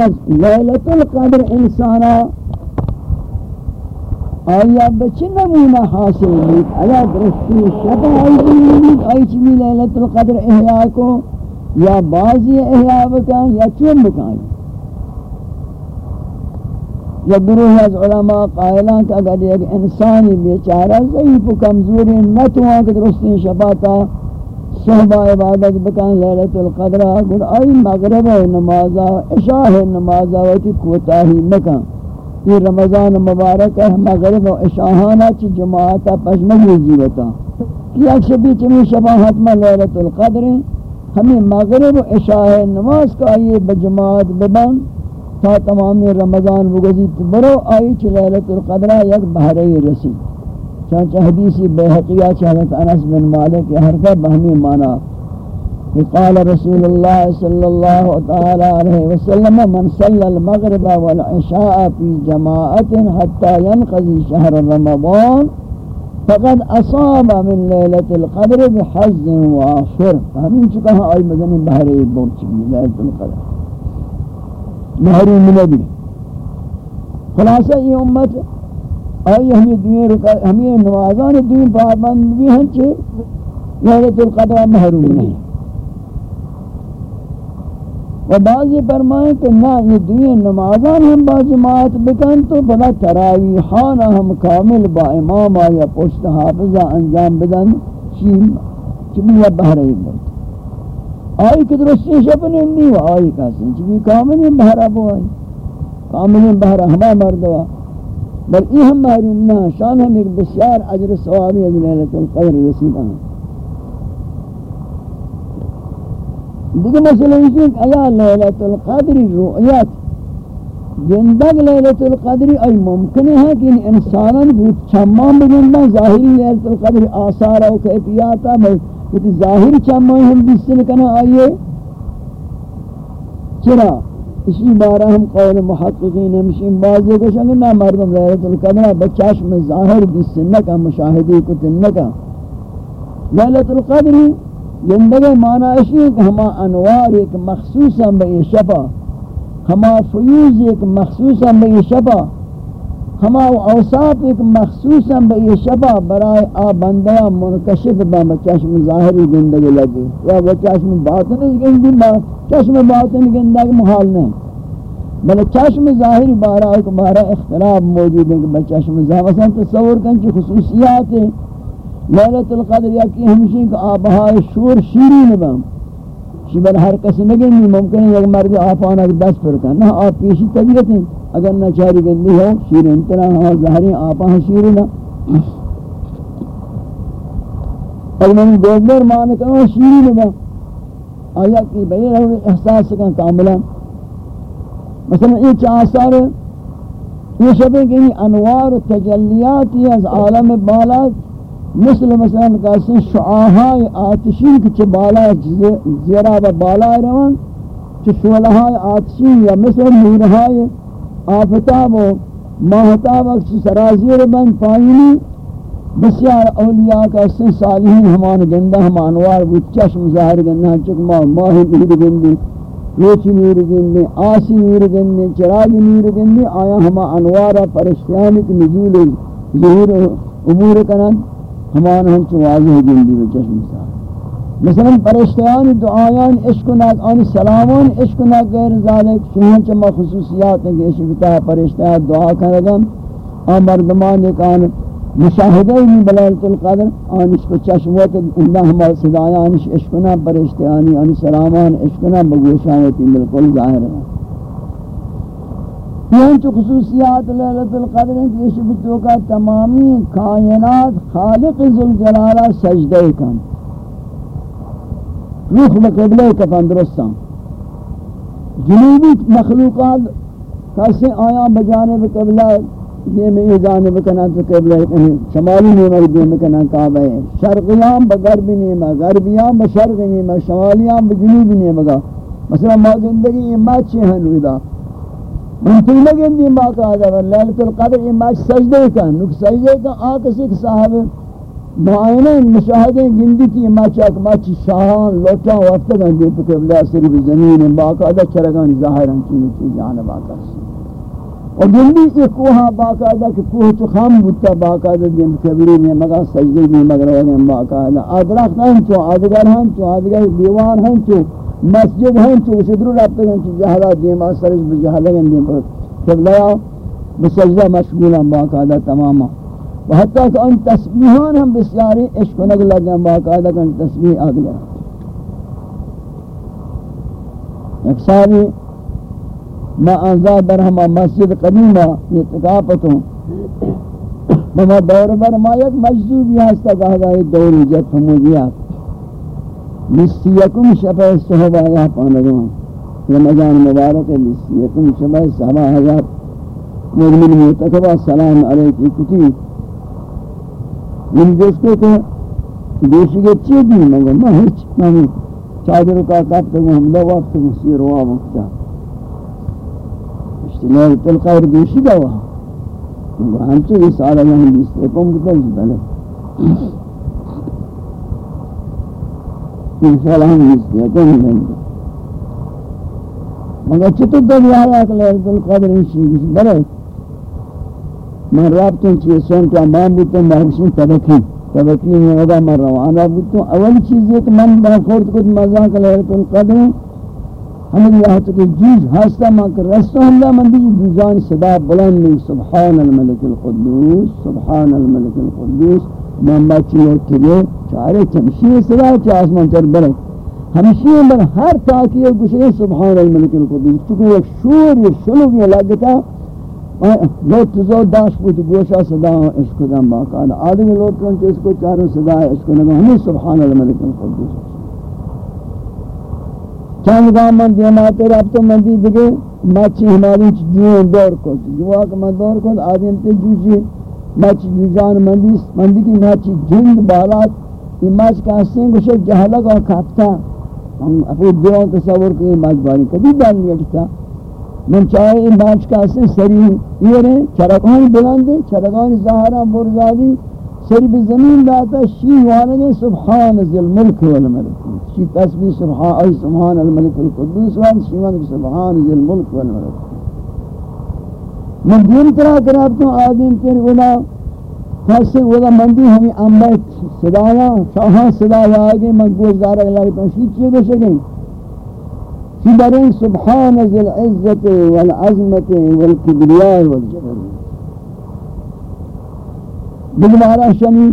بعض لیلت القدر انسانا آیا بچی نمونہ حاصل ہوئی اگر درستی شبہ آئی بید آئی چمی لیلت القدر احیاء کو؟ یا بعضی احیاء بکن، یا چون بکن؟ یا گروہ از علماء قائلان کہ اگر ایک انسانی بیچارہ ضعیف و کمزوری نتوان کہ درستی شبہ تا صحبہ عبادت بکن لیلت القدر گر آئی مغرب نمازہ عشاء نمازہ ویتی کوتاہی مکن۔ یہ رمضان مبارک ہے، مغرب و عشاءانہ چی جماعتا پشمگی جیوتا۔ یک شبی چمی شبہ حتمہ لیلت القدر، ہمیں مغرب و عشاء نماز کا آئیے بجماعت ببن۔ تا تمامی رمضان بگزید برو آئی چی لیلت القدر یک بحری رسی۔ چانچہ حدیثی بحقیہ چاہت انس بن مالک یہ حرکہ بہمی مانا قال رسول الله صلى الله تعالى عليه وسلم، من صلى المغرب والعشاء في جماعة حتى ينقضي شهر رمضان، فقد أصاب من ليلة القدر بحظ وافر فهمين چکا آئی مدنی بحری بورچ بھی ليلة القدر۔ بحری منبی خلاصہ، یہ امت آئی ہمیں دنیا ہمیں نمازان دنیا پابند بھی ہیں چھے ليلة القدر محروم نہیں و بعضی فرمائیں کہ نہ یہ دوئے نمازان ہم با جماعت بکن تو بلا تراویحان ہم کامل با امام آیا پشت حافظہ انجام بدن چیم چمی یا بہرہی بود۔ آئی کہ درستی شپن اندی و آئی کسی چمی کامل بہرہ بو آئی کامل بہرہ ہما مردوا بل ای ہم محروم نہ شان ہم ایک بسیار عجر سوابی از لیلت القدر رسید آئیں دیگه مسئلہ یہ کہ آیا لیلت القدر رؤیت، گندگ لیلت القدر ای ممکن ہے کہ انسانان بود چمان بگندن ظاہری لیلت القدر آثار و کیفیاتا بس ظاہر چمان ہم بسل کنا آئیے چرا؟ اسی بارہ ہم قول محققین ہمشین بازے کو شنگ شنگنا مردم لیلت القدر بچاشم ظاہر بسل نکا مشاہدی کتن نکا لیلت القدری زندگی معنی اشی ہے کہ ہما انوار ایک مخصوصا بئی شبہ ہما فیوز ایک مخصوصا بئی شبہ ہما اوصاف ایک مخصوصا بئی شبہ برای آ منکشف با چشم ظاہری زندگی لگی۔ یا با چشم باطنی زندگی با چشم باطنی زندگی محال نہیں۔ بلے چشم ظاہری بارا ایک بارا اختلاف موجود ہے کہ چشم ظاہر مثلا تصور کن کی خصوصیات ہیں۔ لیلت القدر یکی ہمشی کہ آبہائے شور شیرین بام شبر ہر کس نگیں ممکن ہے ایک مرد آفانا دس پر کن۔ نہ آپ پیشی طبیعت ہیں۔ اگر نہ چاری گندی ہو شیرین ترہ ہوا ظاہری آپاہ شیرین اگر میں دوزر مانے کہا شیرین بام آیا کہ بھئی رہو، احساس کن کاملا۔ مثلا یہ چاہ یہ شبہ کہ انوار و تجلیاتی از عالم بالات مثل مثلا کسی شعاهای آتشین که چه بالا زیرا و بالا روان چه شعلهای آتشین یا مثل نورهای آفتاب و ماہتاب چه سرازیر بند پایینی بسیار اولیاء کا سن صالحین ہمان گندہ ہم انوار بود، چشم ظاہر گندہ چکما ماہی نور گندی، روچی نور گندی، آسی نور گندی چراغ نور گندی، آیا ہما انوارا پرشتیانی کی نزول ظہور امور کنن، ہمان ہم چو واضح جلدی و چشم سار مثلا پرشتیان دعایان، عشق ناک آن سلامان عشق ناک غیر ذالک شہن چما خصوصیات ہیں کہ عشق بتا پرشتیان دعا کرگم آن مردمان ایک آن مشاہدہ ہی بلیلت القدر آن عشق چشموت اندہ ہما صدایان عشق ناک پرشتیانی آن سلامان، عشق ناک بگوشانتی ملکل ظاہر ہے۔ یہ جو خصوصیات لیلت القدر ہیں کہ یہ بتو کا تمامی کائنات خالق ذوالجلالہ سجدہ کن۔ روح بقبلہ کفن درستان جنوبی مخلوقات کیسے آیا بجانب قبلہ، یہ میں یہ جانب کنا تو قبلہ شمالی نیمہ دیم کنا کعبہ ہے۔ شرقیان بغربی نیمہ غربیان بشرق نیمہ شمالیان بجنوبی نیمہ مثلا ما زندگی یہ مچ ہیں نویدہ ممکن لگن دی باقا آدھا لیلت القدر یہ ماش سجدے کن نک سجدے کن آکسی کہ صاحب معائنہ مشاہدے گندی کی ماچاک ماچی شاہان لوٹا وقت گا دے پکر اللہ صرف زمین باقاعدہ چرگان ظاہران چیزی چیز جانب آتا اور گندی کی کوہا باقاعدہ کہ کوہ تو خام بودتا باقاعدہ دیم کبری میں مگا سجدے میں مگر وگن باقاعدہ۔ آدرخت ہیں چو آدگر ہیں چو آدگر دیوان ہیں چو مسجد ہیں چو شدر رابطہ ہیں چو جہلا دیم آسرش بجہلہ گن دیم پر۔ قبلہ بسجدہ مشغولا باقاعدہ تماما۔ و حتی کہ ان تسبیحان ہم بسیاری عشق و نگ لگیں باقاعدہ کہ ان تسبیح آگ لگا ایک ساری ما انزا برہما مسجد قدیمہ اتقاپتوں مما دور بر ما یک مجذوبی ہستا کہا گا یہ دوری جت حمودیات لسیکم شبہ صحبہ یا پاندگوان رمضان مبارک لسیکم شبہ صحبہ ہزار مؤمن مرتکبہ سلام علیکی کتی. من دوستو کو دیشی کے چی دی مگر میں ہیچ میں چادر کا کپ تو ہم دو وقت مسیر ہوا مکتا۔ اشتنار تل خیر دیشی دا وہاں ہم چی اس آلہ یہاں دیستے کم کتا جی بلے۔ انشاءاللہ ہم دیستے کم کتا مگر چطور دل آیا کہ لیلت القدر انشی بلے۔ من رابطن چیز تو امام بودتن محبسین تبکی تبکی میں ادا من روانہ بودتن، اول چیز ہے کہ من باخورت کت مزاق لیلت القدر ہمیں یہ تو کہ جیز ہستا ماں کر رستا ہم من دیجی جوزان صدا بلند نہیں. سبحان الملک القدوس، سبحان الملک القدوس. من باچی ہوتی گئے چارے چمشی صدا چا آسمان چر برے. ہمشی من ہر تاکی گوشے سبحان الملک القدوس، چونکہ ایک شور، یہ شلوگ یہ لگتا لوٹ زو داش بود، گوشا صدا عشق دم باقاعدہ۔ آدمی لوٹ رن کہ اس کو چاروں صدا ہے اس کو نگو ہمیں سبحان اللہ الملک القدوس چند گام من دیماتے رابطوں من دی دگے مچی ہماری جون دور کو جوا کہ من دور کو آدم تے جوجی۔ مچ جوجان مندی مندی کی مچی جند بالات۔ یہ مچ کا سنگ گوشے جہلہ کا کھاپتا۔ ہم اپنے دیوان تصور کے مچ باری کبھی ڈال لیا کتا من چاہے ان بانچ کا سے سری یہ رہے چرکان بلندے چرکان ظاہرہ مرزادی سری بزمین داتا شی وانگے سبحان ذی الملک والملک شی تسبیح سبحان ای سبحان الملک القدوس وان شی سبحان ذی الملک والملک من دین طرح کرابتوں آدم تیر اولا کسی اولا مندی ہمیں امبت صدایا شاہاں صدایا آگے من گوش دارک لگتا شی چیئے گوشے گئیں في برين سبحان ذي العزة والعظمة والكبرياء والجبر بگمارا شنی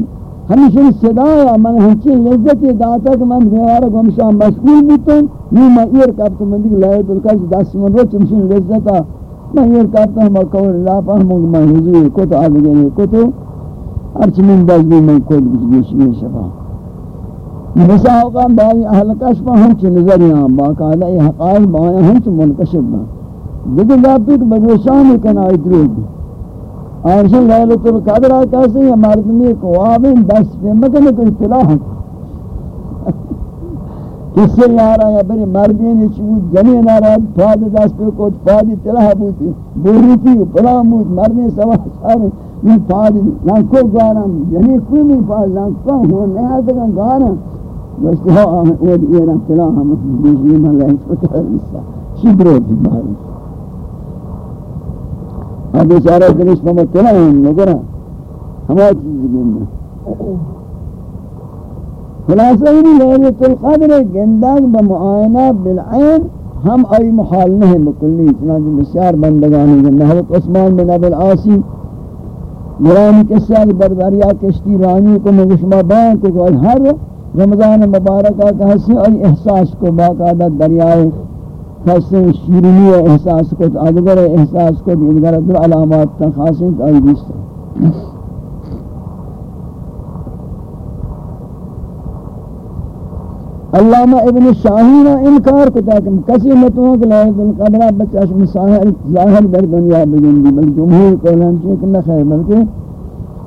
ہمیشہ صدایا من ہنچی لذت داتا کہ من کو ہمیشہ مشغول بیتوں نو میں ایر کابتا من دیکھ لائے دلکاش دست من رو چمشن لذتا. میں ایر کابتا ہم اکور اللہ فہموں کہ میں حضور کو تو آدھگے کو تو ہرچی من بھی میں کود بس بیشی شفا بسا اوقات بعض اہل کشف ہم چ نظریاں باقاعدہ یہ حقائق بیان ہم چ منکشف ہیں دیکھ لاپت بگوشان کنا ادروگ اور سے لیلۃ القدر کیسے یہ مردمی کو آبن دس پہ مکن کو اطلاع کس سے یارا یا بری مردی نے چو جنی نارا پاد دس پہ کو پاد اطلاع بوتی بوری تھی پلا موت مرنے سوا سارے یہ پاد نہ کو گانا جنی کوئی نہیں پاد نہ کو ہو نہ تک گانا گوشتی ها آمد ایران تلا هم بیشی من لحظ فتر چی برود باری اب بیچارہ دنش میں تلا ہم نگرہ ہما چیز گندہ خلاصہ ہی لیلت القدر گندگ بمعائنہ بالعین ہم ای محال نہیں مکلی چنانچہ بسیار بندگانی گندہ حضرت عثمان بن ابی العاصی مرانی کسی کسیہ برداریا کشتی رانی کو مگشمہ بان کو ہر رمضان مبارکہ کا حسن اور احساس کو باقاعدہ دریائے حسن شیرینی احساس کو ادگر احساس کو، دیگر در علامات تا خاصن کا ایدیست علامہ ابن شاہینہ انکار کو تاکہ کسی متوہ کہ لائد القدرہ بچاش مساہل ظاہر در دنیا بگن دی بل جمہور کو لہم کہ نہ خیر، بلکہ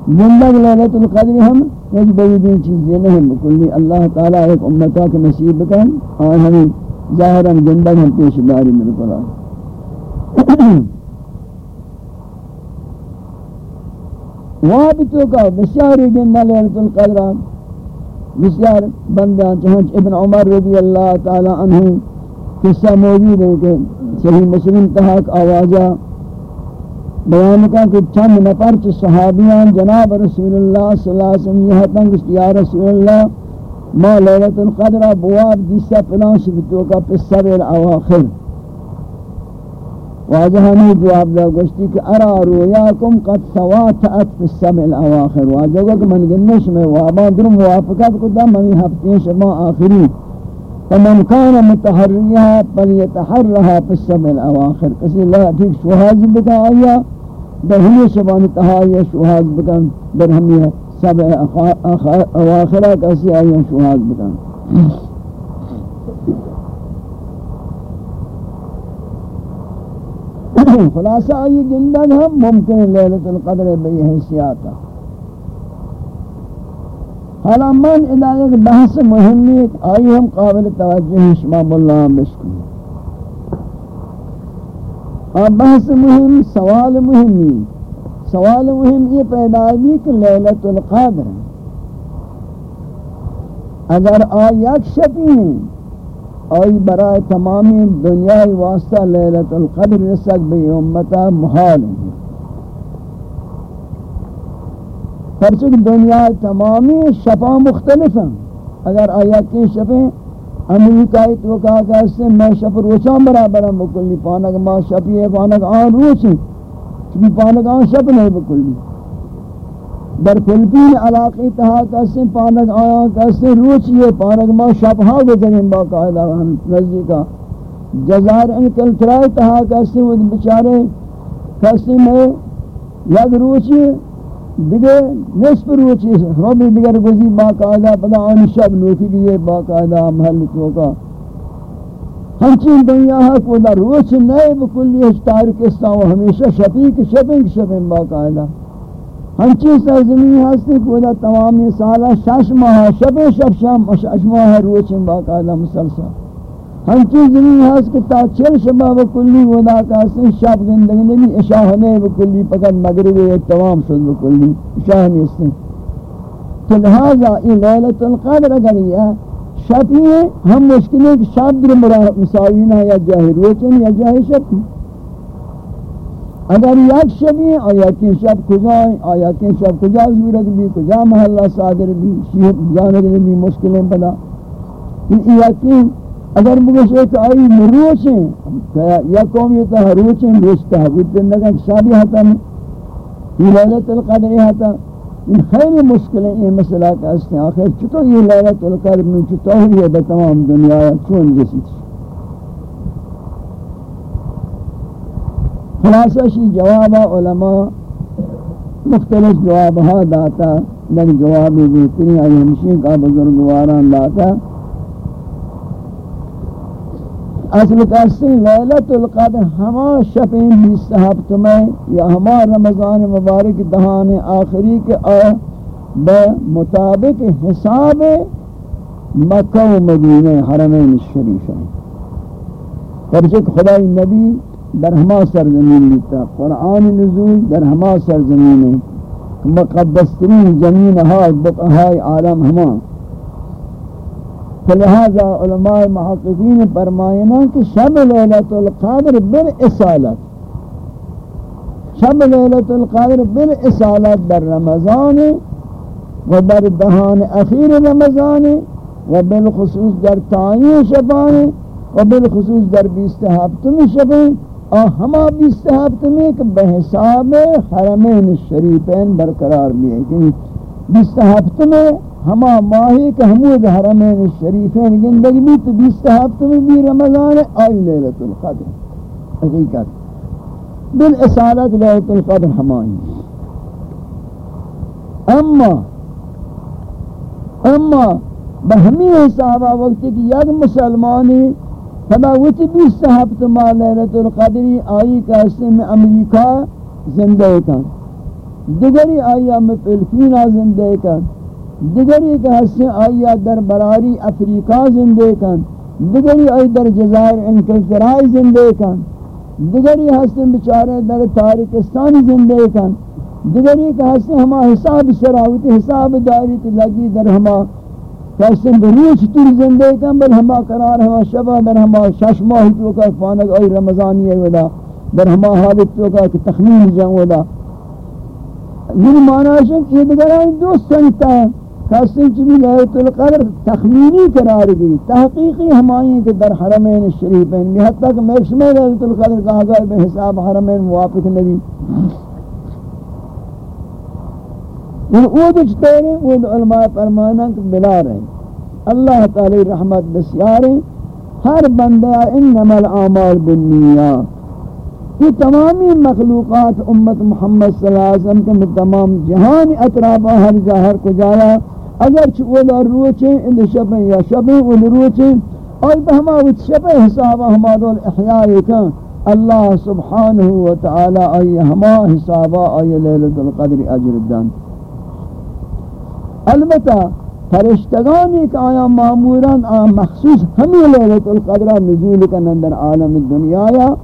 زندگ لیلت القدر ہم یک بیدین چیزیں نہیں بکلی اللہ تعالی ایک امتا کے نصیب کن اور ہمیں ظاہراً زندگ ہم پیش داری ملکل وہاں بھی تو کہا بسیاری گندہ لیلت القدر بسیار بندیان چہنچ ابن عمر رضی اللہ تعالی عنہ، قصہ موجود ہے کہ صحیح مسلم تحاک آوازہ بیان کا کہ چند نفر چھ صحابیان جناب رسول اللہ صلی اللہ علیہ وسلم یہ تنگ یا رسول اللہ، ما لیلت القدر بواب جسا پلان شفتو کا پس الاواخر۔ واجہ ہمیں جواب دا گوشتی کہ ارا رویاکم قد سواتعت فی السبع الاواخر۔ واجہ کہ من گنش میں وابان در موافقت کو دا منی ہفتین شما آخری۔ فمن كان متحريها فليتحرها في السبع الأواخر. كسي لا ٹھیک شوحاز بتا آیا بہمی شبان تحایہ شوحاز بکن برہمی سبع اواخرہ کسی آیا شوحاز بکن. خلاصہ آئی گندن ہم ممکن لیلت القدر بئی حیثیاتا. حالا من ادا ایک بحث مہمی آئی ہم قابل توجہ شمام اللہ بشکن اور بحث مہم سوال مہمی سوال مہم یہ پیدا بھی کہ لیلت القدر. اگر آیت شبی ہیں، آئی برای تمامی دنیای واسطہ لیلت القدر رسک بی امتا محال ہے پرچک دنیا تمامی شفا مختلف ہیں۔ اگر آیات کی شفیں امریکائی تو کہا کہ اس سے میں شف روچان برابر ہم بکلی پانک ما شفی ہے، پانک آن روچ ہیں۔ چونکہ پانک آن شف نہیں بکلی در فلپین علاقی تہا کسی پانک آیا کسی روچیے پانک ما شبہا گزرین باقاعدہ ہم نزدیکا جزائر انکل ترائی تہا کسی وہ بچارے کسی میں یک روچی دیگے نصف روچی ربی دیگر گزی باقاعدہ پدا آنی شب نوکی کی باقاعدہ محل توکا ہمچین دنیا ہے کو در روچ نئے بکلی ہے تارکستان و ہمیشہ شفیق شبنگ شبنگ باقاعدہ ہنچی سرزمین ہستی کودا تمامی سالہ شش ماہ، شب شب شام، شش ماہ روچن باقاعدہ مسلسل. ہنچی زمین ہست کہ تا چل شبہ بکلی ودا کاسی شب گندگی نبی اشاہ نہیں بکلی پکت مغربی تمام شد بکلی اشاہ نہیں استی تو لہذا یہ لیلت القدر اگر یہ شب یہ ہم مشکل ہے کہ شب در مساوین ہے یا جاہی روچن یا جاہی شب۔ اگر یک شبی آیا کی شب کجا آیا کی شب کجا صورت بھی کجا محلہ صادر بھی شیخ جانب بھی مشکلیں پدا یہ یقین اگر بگوش ایک آئی مروچ ہیں، یا قوم یہ تا روچ ہیں روچتا ہے بودتے نگا شابی حتا یہ لیلت القدر حتا یہ خیلی مشکل ہے یہ مسئلہ کا اس نے آخر چطور یہ لیلت القدر من چطور ہے بتمام دنیا؟ چون جسی تھی خلاصہ شی جواب علماء مختلف جواب ہا داتا، در جواب بہتری آئی ہمشین کا بزرگواران داتا۔ اصل کسی لیلت القدر ہما شفین بھی صحب تمہیں یا ہما رمضان مبارک دہان آخری کے آ بمطابق حساب مکہ و مدینہ حرمین الشریف ہیں۔ پرچک خدای نبی در ہما سرزمین لیتا، قرآن نزول در ہما سرزمین ہے۔ مقدس ترین زمین ہائی بقہائی عالم ہما۔ فلہذا علماء محققین فرمائنا کہ شب لیلت القادر بالاسالت شب لیلت القادر بالاسالت در رمضان و در دہان اخیر رمضان و بالخصوص در تعین شبان و بالخصوص در بیست ہفتم شبان اور ہما بھی صحابت میں کہ بحساب حرمین شریفین برقرار بھی یعنی ہے بیست ہفت میں ہما ماہی کہ حمود حرمین شریفین گندگی بھی تو بیست ہفت میں بھی رمضان ہے آئی لیلت القدر. حقیقت. بالاسالت لیلت القدر ہمائی. اما اما بہمی حسابہ وقت کہ یک مسلمانی فلا وچ بیست ہفت ماہ لیلت القدری آئی کا اسم امریکہ زندہ کن. دیگری آئی میں فلپینہ زندہ کن. دیگری کا حصہ آئی در براری افریقہ زندہ کن. دیگری آئی در جزائر انکلترائی زندہ کن. دیگری حصہ بچارے در تارکستان زندہ کن. دیگر یہ کہ ہستے ہما حساب سراوت حساب داری تی لگی در ہما کہستے بروچ تر زندے کم بل ہما قرار ہما شبہ در ہما شش ماہی تو کا فانک آئی رمضانی ہے ودا. در ہما حالت تو کا تخمین جاؤں ودا. یہ معنی ہے کہ یہ دیگر دوست سنتا ہے کہستے چمی لیت القدر تخمینی قرار گئی تحقیقی ہمائیں کہ در حرمین الشریفین بھی حتی کہ میں شمی لیت القدر کہا گئے بے حساب حرمین موافق نبی۔ وہ اود اجتیریں اود علماء فرمانا کہ بلا رہے ہیں، اللہ تعالی رحمت بسیاریں ہر بندہ انما العامال بالنیات یہ تمامی مخلوقات امت محمد صلی اللہ علیہ وسلم کے تمام جہان اطرابہ ہر جاہر کو جایا۔ اگر چه اول روچے اند شبه یا شبه اول روچے آئی بہما وت شبه حساب احمد ال احیاء کان اللہ سبحانہ تعالی آئی ہما حساب آئی لیلۃ القدر اجر دان المتا فرشتگان ایک آیا ماموران آ مخصوص ہمی لیلۃ القدر نزول کن اندر عالم دنیا یا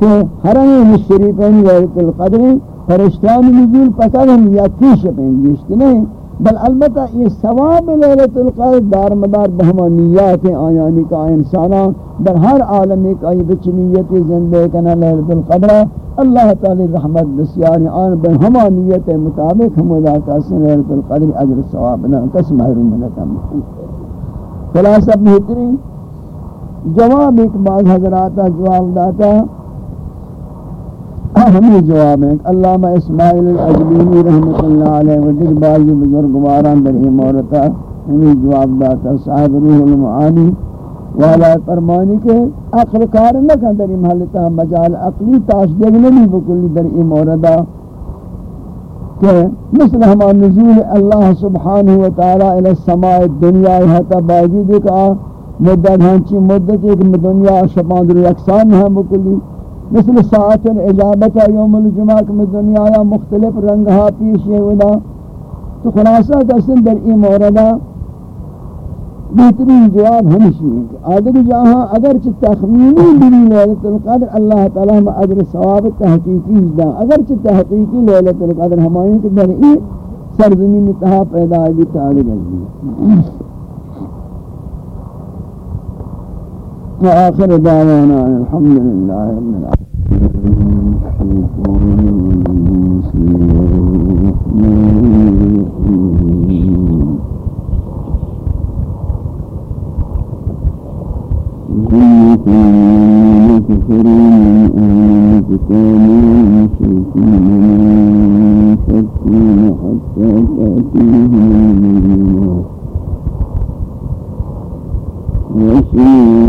کہ حرم مشریفین لیلۃ القدر فرشتان نزول پتہ ہم یکی شبه گیشت نہیں بل البتہ یہ ثواب لیلت القدر دار مدار بہما نیات آیانی کا انسانا در ہر عالم ایک آئی بچ نیت زندے کنا لیلت القدر اللہ تعالی رحمت بسیار آن بہما نیت مطابق ہم ادا کاسن لیلت القدر عجر ثواب نا کس محروم لکا لکم خلاصہ بہتری جواب ایک بعض حضراتا جواب داتا ہمیں جواب ہیں علامہ اسماعیل الاجلینی رحمت اللہ علیہ و دیگر بعض بزرگواران در یہ مورتا ہمیں جواب داتا صاحب روح المعانی۔ والا فرمانی کے عقل کار نہ کن در محلتا مجال عقلی تاشدگ نہیں بکلی در یہ موردا کہ مثل ہما نزول اللہ سبحانہ وتعالی الى السماء الدنیا حتی باوجود کا مدت ہنچی مدت ایک دنیا شپاند رو یکسان ہے بکلی۔ مثل ساعت الاجابت یوم الجمعہ میں دنیا یا مختلف رنگها پیش یہ ودا تو خلاصہ کسن در این موردہ بہترین جواب ہمشی ہے کہ آدھر جہاں اگرچہ تخمینی بلی لیلت القدر اللہ تعالی ہم اجر ثواب تحقیقی دا اگرچہ تحقیقی لیلت القدر ہمائیں کہ در این سرزمین تہا پیدا ہے بھی تعالی گزی وآخر دعوانا الحمد لله رب العالمين. كلكم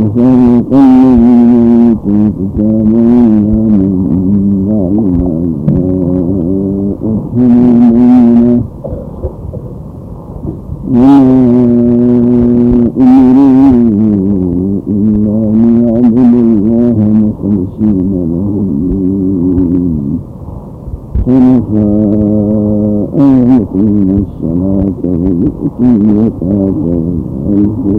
الذين أوتوا الكتاب إلا من بعد ما جاءتهم أمروا إلا ليعبدوا الله مخلصين له الدين حنفاء ويقيموا الصلاة ويؤتوا الزكاة ويعرفوا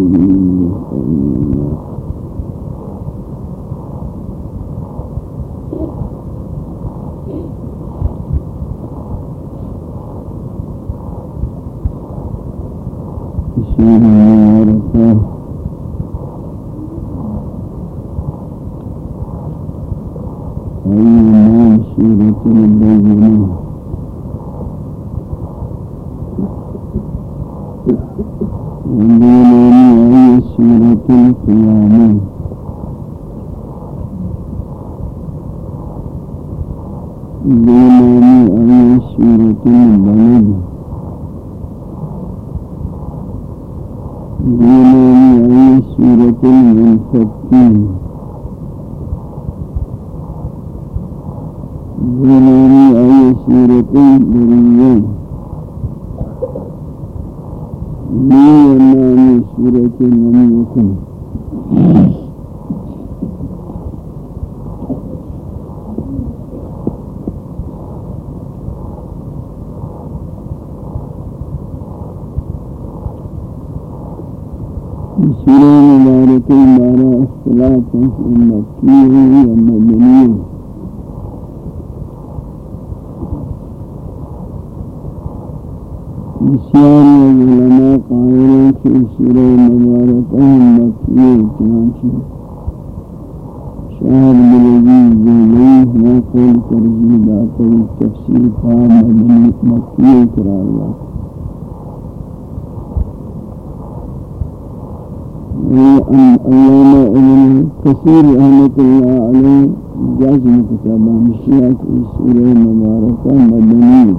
بينان أي سورة البلد بينان أي سورة المنفقين بينان أي سورة البرية بينان أي سورة لم يكن سورہ مبارک بارہ اختلاف مکی یا مدنی بسیار علماء قائلیں کہ سورہ مبارک مکی چنانچہ شاہد بلجی جہلی ہما قول ترجیح داتا تفسیر پا مدنی مکی قرار داتا علامہ ابن کثیر رحمت اللہ علیہ جازم کتابہ مشیعت سورہ مبارکہ مدنی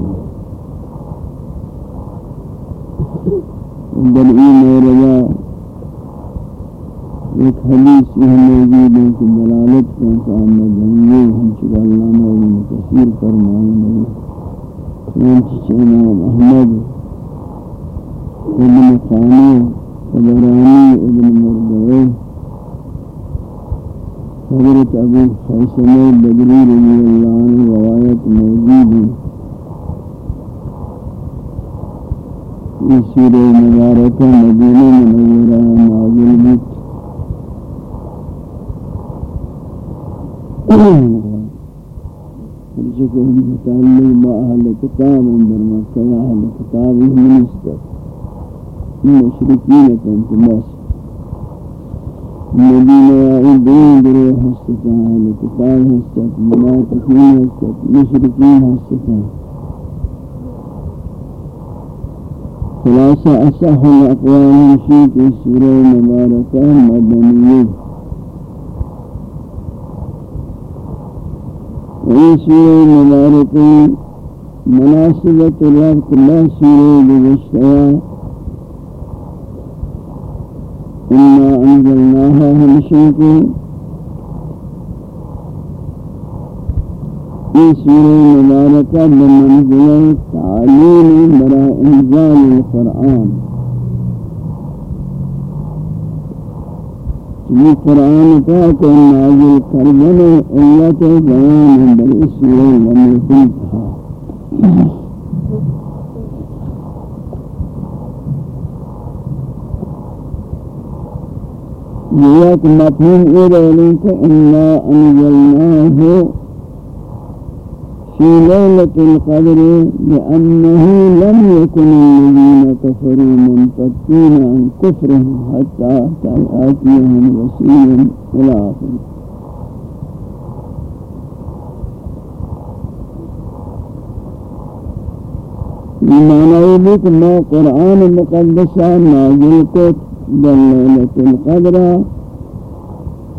در این رضا ایک حدیث یہ موجود ہے کہ دلالت کا کام مدنی ہم چکا علامہ ابن کثیر فرمائیں گے چنانچہ امام احمد ابن خانہ خبراني ابن مردوه حضرت ابو خیسمہ بدری رضی اللہ عنہ روایت موجود ہے اس سورہ مبارکہ مدینہ منورہ نازل بت فرشکہ متعلق با اہل کتاب اندر مکہ أهل کتاب ہی منستر مشركين تنتماس الذين يعيدون برو حسطان لكتاب حسط منافقين حسط مشركين حسطان خلاصة أصح الأقوال في السورة المباركة مدنية وفي سورة المباركة مناسبة الله كلها سورة بجشتها إنا أنزلناها همشيكم في سورة مباركة بمنزلة تعليم براء إنزال القرآن في القرآن پاک نازل کرنے علت بیان بل اس لیے ہم یک مفهوم کہ إنا أنزلناه في ليلة القدر لأنه لم يكن الذين كفروا منفكين عن كفرهم حتى تأتيهم رسول إلى آخره کہ میں قرآن مقدسہ نازل کو بالليلة القدرة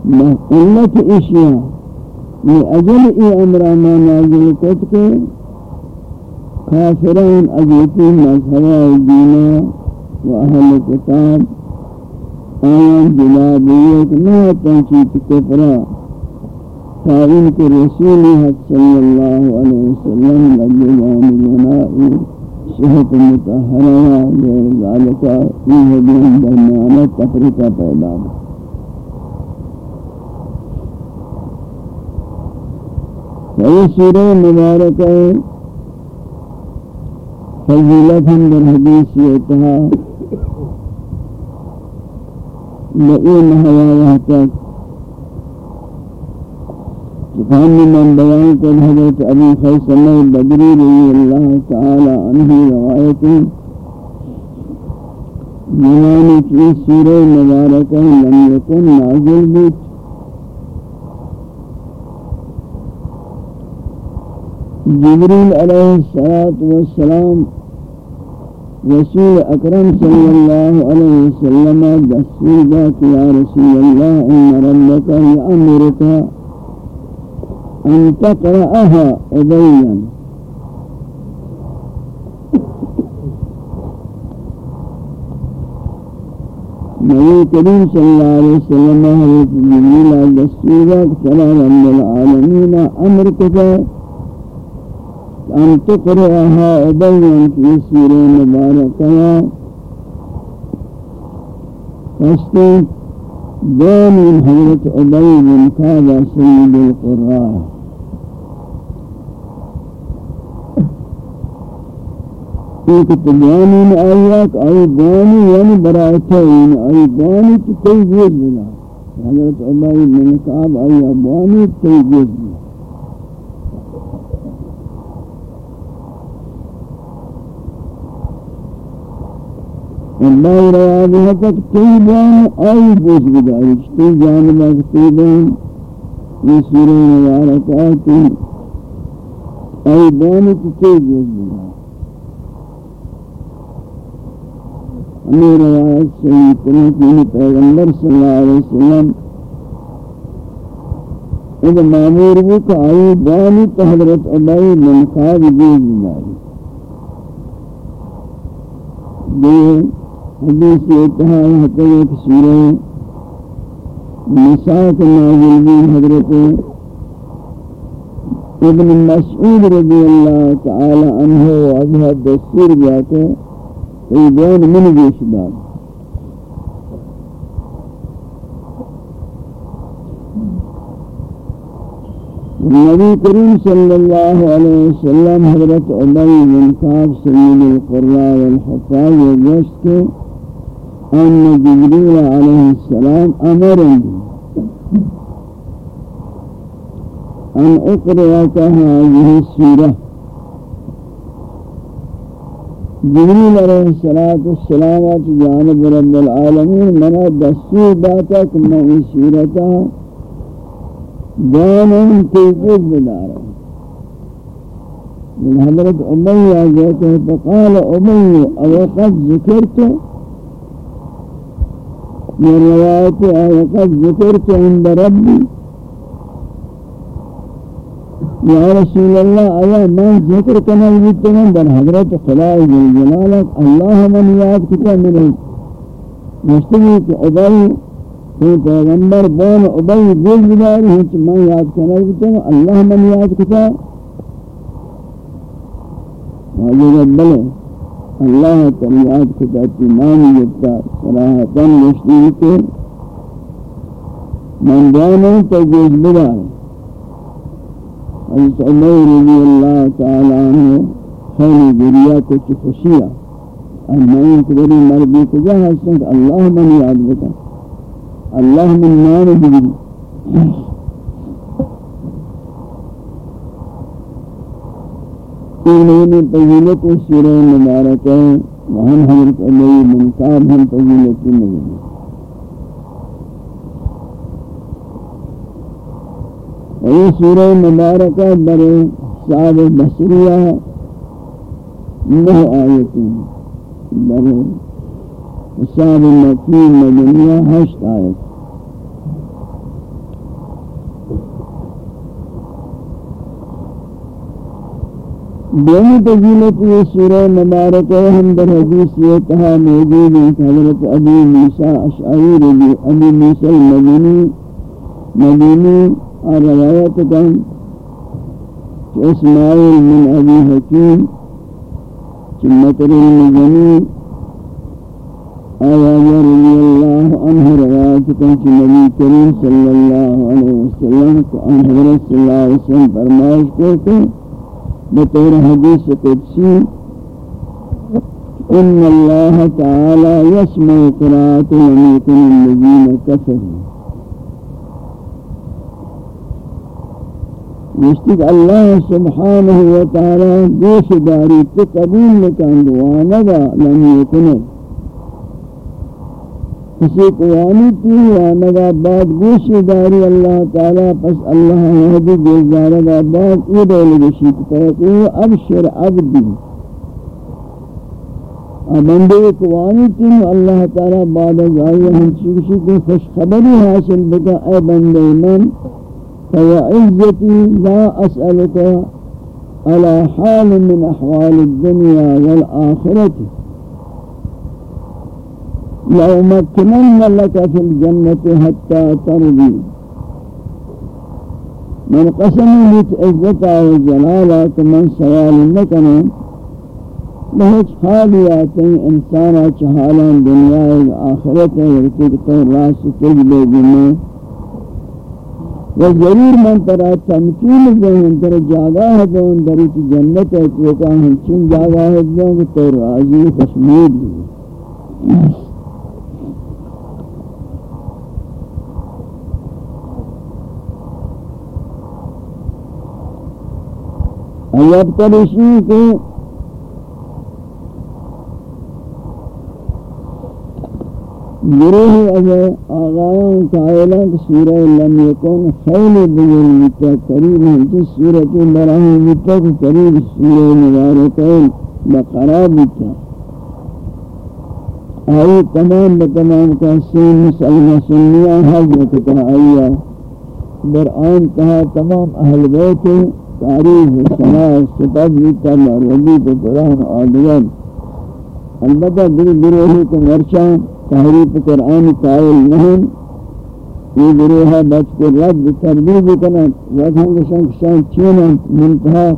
ما قلت إشياء. لأجل إي أمر ما نازل كتك كافرين أجلتي مذهبا الدين وأهل الكتاب. آيان جلابيت ما تنشيط كفرا. فإنك رسول صلى الله عليه وسلم لجلال المنائي صحت متحرہ غیر ذالکہ یہ دین درمیان تفریقہ پیدا ہے یہ سورہ مبارکہ ہے۔ فضیلت ہم در حدیث یہ کہا لئین حوایہ تک فهم من بيان كل حضرت أبي خيسم البدري رضي الله تعالى عنه روايته منان في سورة مباركة لم يكن نازل بيت جبريل عليه الصلاة والسلام رسول أكرم صلى الله عليه وسلم دستور ذاك يا رسول الله إن ربك يأمرك أن تقرأها أبيا النبي الكريم صلى الله عليه وسلم حضرت جبریل السيرة سلام من العالمين أمر کتا أن تقرأها ابيا في سورة مباركة. فاستيقظ دون حضرت عبي بن كعب سيد القراء. ایک تجانی میں آئی آک آئی دانی یعنی برائتین آئی دانی تیجید بلا حضرت عبی بن کعب آئی ابوانی تیجید بلا اللہ رواد ہے تک تی بان آئی بوز بداری تی جانبہ تی بان یہ سورہ مبارکاتی آئی بانی تیجیز بنا ہمیں روایت سے اتنے پیغمبر صلی اللہ علیہ وسلم اذا معمور وہ کہ آئی بانی تو حضرت عبائی بن خواب دیز داری یہ حدیث اتحا حتی ایک سورہ نساء کے نازل بھی حضرت ابن مسعود رضی اللہ تعالی عنہ و ابھا دستور جاتے ای بیان من گوش دار نبی کریم صلی اللہ علیہ وسلم حضرت عبی بن کعب سید القراء والحفاظ وجشت کے ان جبریل علیہ السلام امرنی ان اقرأت هذه السورة. جبریل علیہ الصلوۃ والسلام جانب رب العالمین، منا دستور داتا کہ میں اس صورتا جانن تیجز بدارا۔ من حضرت امیہ جاتے ہیں، فقال امیہ او قد ذکرت یہ روایت ہے او قد ذکرت عند ربی. یا رسول اللہ آیا میں ذکر کرنا بیتے ہیں در حضرت خلائی جل جلالت، اللہ من یاد کتا میرے مستقی کہ عبائی کہ پیغمبر بون عبائی دل بداری ہیں کہ میں یاد کرنا بیتے ہیں اللہ من یاد کتا. واجب بلے. اللہ تر یاد کتا تیمانی جبتا صراحتا مشتقی کہ من دانے تجیز بداری حضرت عمر رضی اللہ تعالی عنہ خیلی گریہ کو چی خوشیہ امین کبری مربی کجا حسن کہ اللہ من یاد بتا۔ اللہ من نام بگری تین مہینے پذیلت سورہ مبارک ہے وہاں حضرت علی منقاب ہم پذیلت مبارک یہ سورہ مبارکہ در صاحب بصریہ نو آیتیں در صاحب مکی مدنیہ ہشت آیت دونی تجیلت یہ سورہ مبارکہ ہم در حدیث یہ کہا موجود ہے حضرت ابی موسیٰ اشعری رضی ابی موسیٰ المدنی مدنی اور روایت کن کہ اسماعیل من ابی حکیم چمتر المجنی آیا رضی اللہ عنہ روایت کن کہ نبی کریم صلی اللہ علیہ وسلم کو ان حضرت صلی اللہ علیہ وسلم فرمائش کو کہ بطور حدیث قدسی، ان اللہ تعالی یسمع قرآت ومیتن الذین کفروا۔ مشتق اللہ سبحانہ وتعالی گوش داری تو قبول لکن دوانگا لم یکنے کسی قوانی تی وانگا بعد گوش داری اللہ تعالی، پس اللہ وحدی گوشدارگا بعد ای دول گشید فیقو ابشر عبدی بندے قوانی تی اللہ تعالی بعد از آئی ہم چکشی کی خوش خبری حاصل بکا، اے بندے من فوعزتي لا أسألك على حال من أحوال الدنيا والآخرة لو مكنن لك في الجنة حتى ترضي. من قسم لك عزتا وجلالك، من سوال لكنا بہت حالیات انسانا چہالا دنیا آخرت ہے ورکی کہ تو راست تجلے جنہیں و ضرور من ترا تمکین دیں در جاگا ہے دوں در جنت ہے تو کہ ہم چن جاگا ہے دوں تو راضی خشمید خوشنود ان يبتلشی کہ گروہ از آغایان قائلہ کہ سورہ لم یکن خیلی بگریتا قریب ہے جس سورہ سورت براہ بیتا قریب سورہ مبارکہ بقرہ بیتا۔ آئی تمام بتمام کا سین مسلمہ سنیہ حضرت کا آئیہ برآن کہا تمام اہل بیتیں تاریخ بھی کرنا ربی تو قرآن آدیان. البتہ دل گروہی کو مرچا تحریف قرآن قائل نہیں یہ گروہ بچ کو رد تردید کرنا وقت ہم کشان کشان چینا منتحہ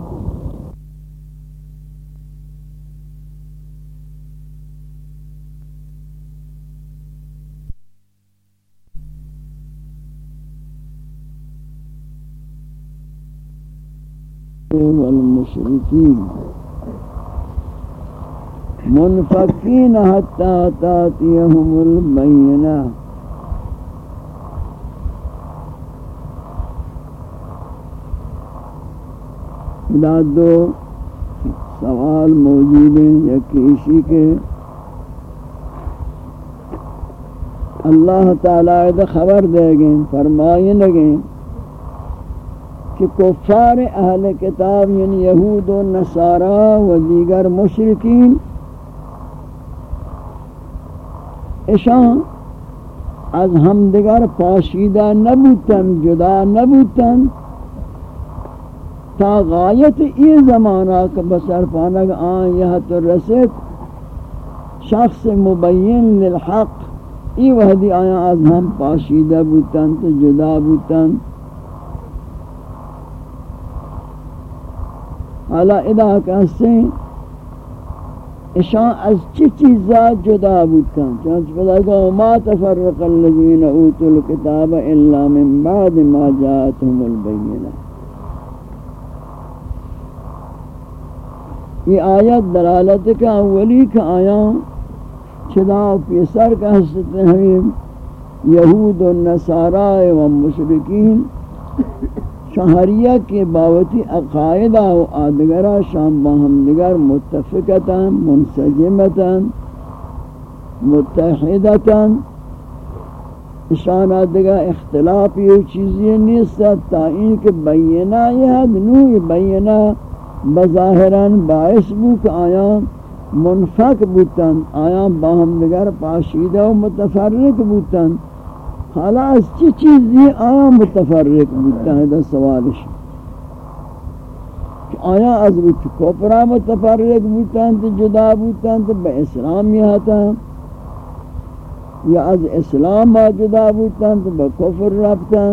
والمشركين منفقین حتی تاتیہم البینہ دا دو سوال موجود ہیں یکیشی کے۔ اللہ تعالی خبر دے گئے فرمائیں لگیں کہ کفار اہل کتاب یعنی یہود و نصارہ و دیگر مشرقین اشان از همدیگر پاشیده نبودن جدا نبودن تا غایت ای زمانہ که بسر پانک آن یہ تو رسید، شخص مبین للحق، ای وحدی آیا از ہم پاشیده بودن تو جدا بودن حالا ادا کہتے ہیں اشان از چی چیزا جدا بودتن چنانچہ پدا کہ ما تفرق الذین اوتوا الكتاب الا من بعد ما جاءتهم البینہ۔ یہ آیت دلالت کا اولی کا آیا چدا پیسر کا حسد ہمیں یہود و نصارہ و مشرکین شہریہ کے باوتی عقائدہ و آدگرہ شام باہم دگر متفقتا منسجمتا متحدتا اشان آدگا اختلاف یہ چیزیں نہیں ستا ان کے بینہ یہ حد نوی بینہ بظاہران باعث بوک آیا منفق بوتن آیا باہم دگر پاشیدہ و متفرق بوتن حالا از چی چیزی آیا متفرق بودتا ہے دا سوالش. آیا از روچ کفرہ متفرق بودتا ہے جدا بودتا ہے با اسلام یہ آتا یا از اسلام ما جدا بودتا ہے با کفر ربتا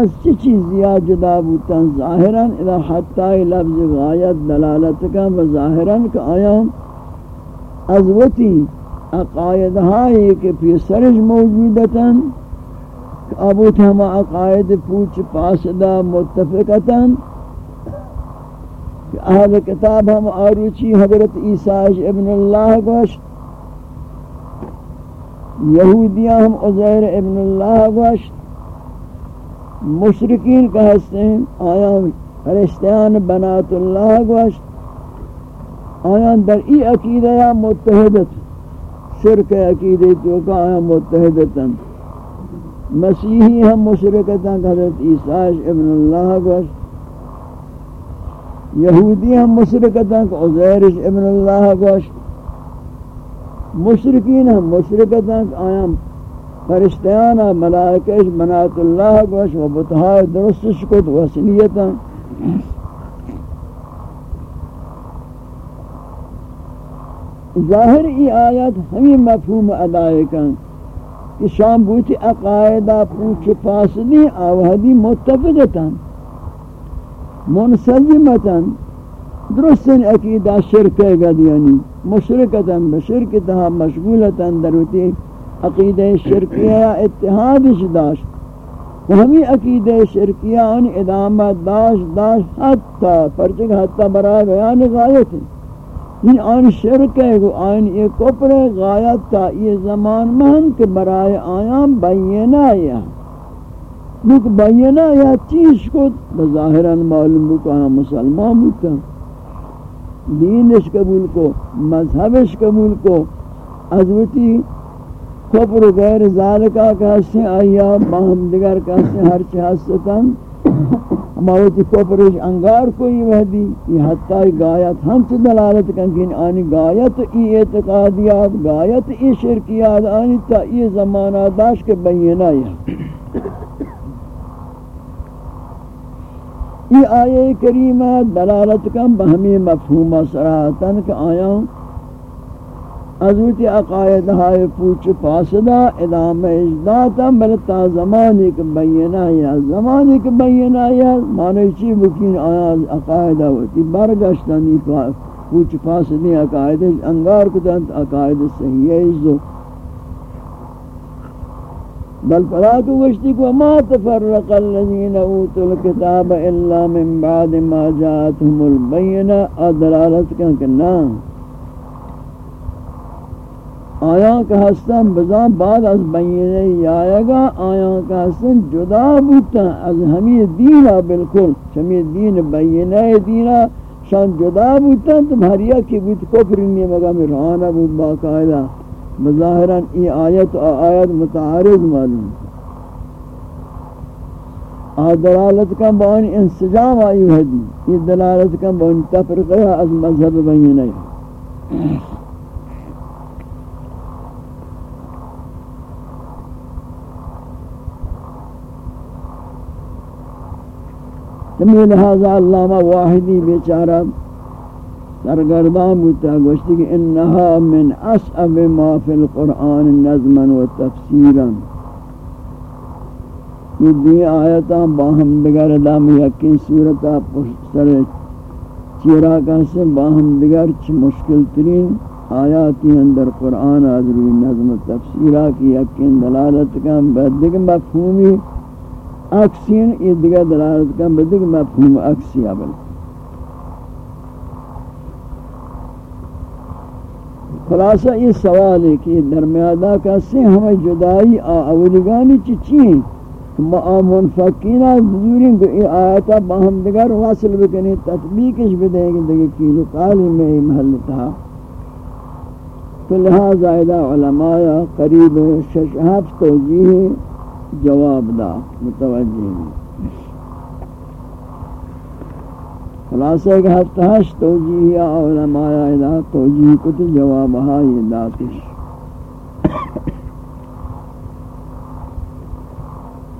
از چی چیزی آ جدا بودتا ہے ظاہراً اذا حتی لفظ غایت دلالت کا و ظاہراً کہ آیا از وطی عقائد ہائی کہ پی سرج موجودتا ابوت ہم عقائد پوچھ پاسدہ متفقتا اہل کتاب ہم آروچی حضرت عیسیٰ ابن اللہ گوشت. یہودیاں ہم عزیر ابن اللہ گوشت. مشرقین کا حسن آیا فرشتیان بنات اللہ گوشت. آیا در ای عقیدہ متحدت؟ شرک عقیدہ تو کا آیا مسیحی ہم مشرکتا حضرت عیسیٰ ابن اللہ گوشت یہودی ہم مشرکتا کہ عزیر ابن اللہ گوشت مشرکین ہم مشرکتا کہ آیا فرشتیانا ملائکش بنات اللہ گوشت و بتہائے درست شکت وصلیتا ظاہر ای آیت ہمیں مفہوم ادائے کن کہ شام بوتی عقائدہ پوچھ پاسدی آوہدی متفقتا منسجمتا درستن عقیدہ شرکے گا دیانی مشرکتا بشرکتا مشغولتا دروتی عقیدہ شرکیہ اتحادش داشت ہمی عقیدہ شرکیان ادامت داش داش حتی، پرچک حتی برای بیان غایت ہے یہ آن شرک ہے، وہ آن یہ کپر غایت تا یہ زمان مہن کہ برای آیان بینہ یا۔ لیکن بینہ یا چیز کو بظاہران معلوم بکا ہاں مسلمان بکا دینش قبول کو، مذہبش قبول کو۔ عزوتی کفر غیر ذالکا کہتے آیا؟ باہم دیگر کہتے ہر چہستتاں ہمارے کفرش انگار کوئی وحدی، یہ حتی گایت ہم سے دلالت کنکن آنی گایت ای اعتقادیات گایت ای شرکیات، آنی تا ای زمانہ داشت کے بینہ یا۔ یہ آیے کریمہ دلالت کم بہمی مفہومہ سراحتاً کہ آیا حضرت عقائد ہائے پوچھ پاسدہ ادام اجداتا بلتا زمانی کے بینہ یا زمانی کے بینہ یا مانے چی بکین آیا عقائدہ ہوتی برگشتانی پوچھ پاسدی عقائد انگار کتن عقائد صحیح ہے بل فلا وشتك وما تفرق الذين اوتوا الكتاب الا من بعد ما جاءتهم البينه ادلالت كان كنا آیا کہ ہستن بزا بعد از بینه آئے گا، آیا کہ ہستن جدا بوتا از ہمی دینا بالکل، ہمی دین بینه دینا شان جدا بوتا تمہاریا کی بوت کفر نہیں مگا میرانا بود باقاعدہ بظاہراً ای آیت و آیت متعارض معلوم۔ آ دلالت کا بان انسجام آئی حدی یہ دلالت کا بان تفرقہ از مذہب بینی۔ تمہیں لہذا علامہ واحدی بیچارہ سرگردان بودتا گوشتی کہ انہا من اصعب ما فی القرآن نظما و تفسیرا۔ یہ دی آیتاں باہم بگر دام یقین صورتا پشتر چیرا کہتے باہم بگر چھ مشکل ترین آیاتی اندر قرآن آدھری نظم و تفسیرہ کی یقین دلالت کا بدگ مفہومی اکسین یہ دیگر دلالت کا بدگ مفہوم اکسی آبل ہاں خلاصہ یہ سوال ہے کہ درمیادہ کا سے ہمیں جدائی اولیگانی چی چین ما منفقینا بزورین کو ای آیتا باہم دگر واصل بکنی تطبیقش بدیں گے دیکھ کیلو قالی میں یہ محل تھا۔ تو لہذا علماء قریب شش ہفت توجیہ جواب دا، متوجہ ہیں۔ خلاصہ ایک ہفتہش توجیہ علماء ادا توجیہ کت جوابہا یہ داتش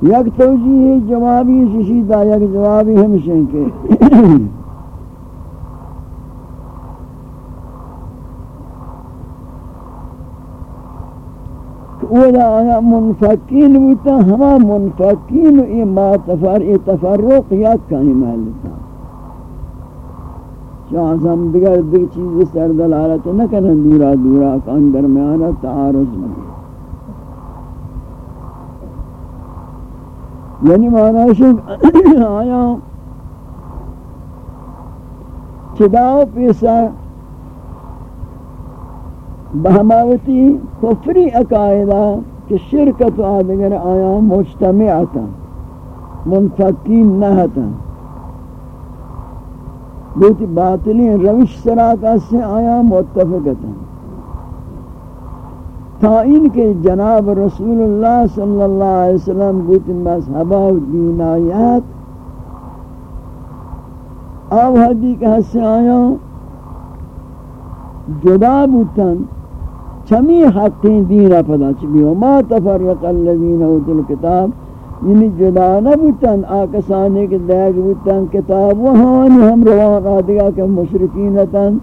یک توجیہ جوابی ششیدہ، یک جوابی ہمشن کے۔ اولا آیا منفقین بوتا ہما منفقین ای ما تفر ای تفرق یک کہیں محلتا شاہزم دیگر دیگر چیز سر دلالت نہ کرن دورا دورا کان درمیانا تعارض نہیں یعنی معنی شک آیا چداو پیسا بہماوتی کفری عقائدہ کہ شرکت آدگر آیا مجتمعتا، منفقین نہتا بیتی باطلی روش سرات سے آیا متفقتا. تا ان کے جناب رسول اللہ صلی اللہ علیہ وسلم بیتی مذہبہ و دینایات آو حدی کہ سے آیا جدا بوتن چمی حقین دینہ پدا چبی وما تفرق الذین اوتوا الكتاب. یعنی جدا نہ بوتن آکسانے کے دیگ بوتن کتاب وہانی ہم روان آدھگا کہ مشرکین تن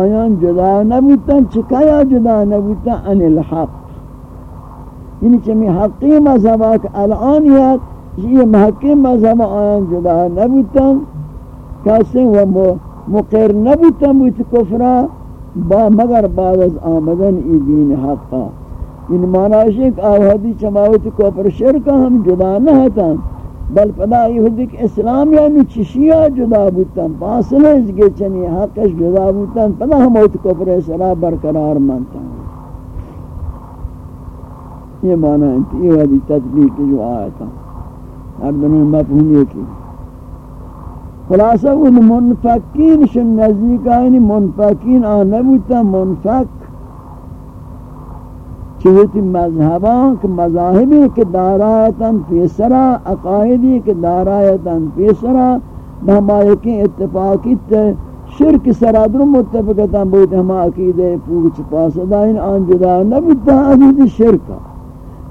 آیان جدا نہ بوتن چکایا جدا نہ بوتن ان الحق. یعنی چمی حقی مذہب آکا الانیات یہ محقی مذہب آیان جدا نہ بوتن کسی و مقر نہ بوتن بوت کفرہ با مگر بعد از آمدن ای دین حقا. ان معنی ہے کہ آوہدی چماوت کو پر شرکا ہم جدا نہ ہتا بل پدا یہودی کہ اسلام یعنی چشیا جدا بوتن فاصلہ اس کے چنی حقش جدا بوتن پدا ہم اوت کو پر سرا برقرار مانتا یہ معنی ہے، یہ حدیث تطبیق جو آیا تھا ہر دنوں مفہوم یہ کی خلاصہ ان منفقین شن نزدیک آئینی منفقین آنے بوتا منفق چوتی مذہبان کہ مذاہبی کہ دارایتاً پیسرا اقائدی کہ دارایتاً پیسرا ہما یکی اتفاقیت شرک سرادر متفقتاً بوت ہما عقیدے پوچھ پاسدائن آن جدا نبوتا حضرت شرکا.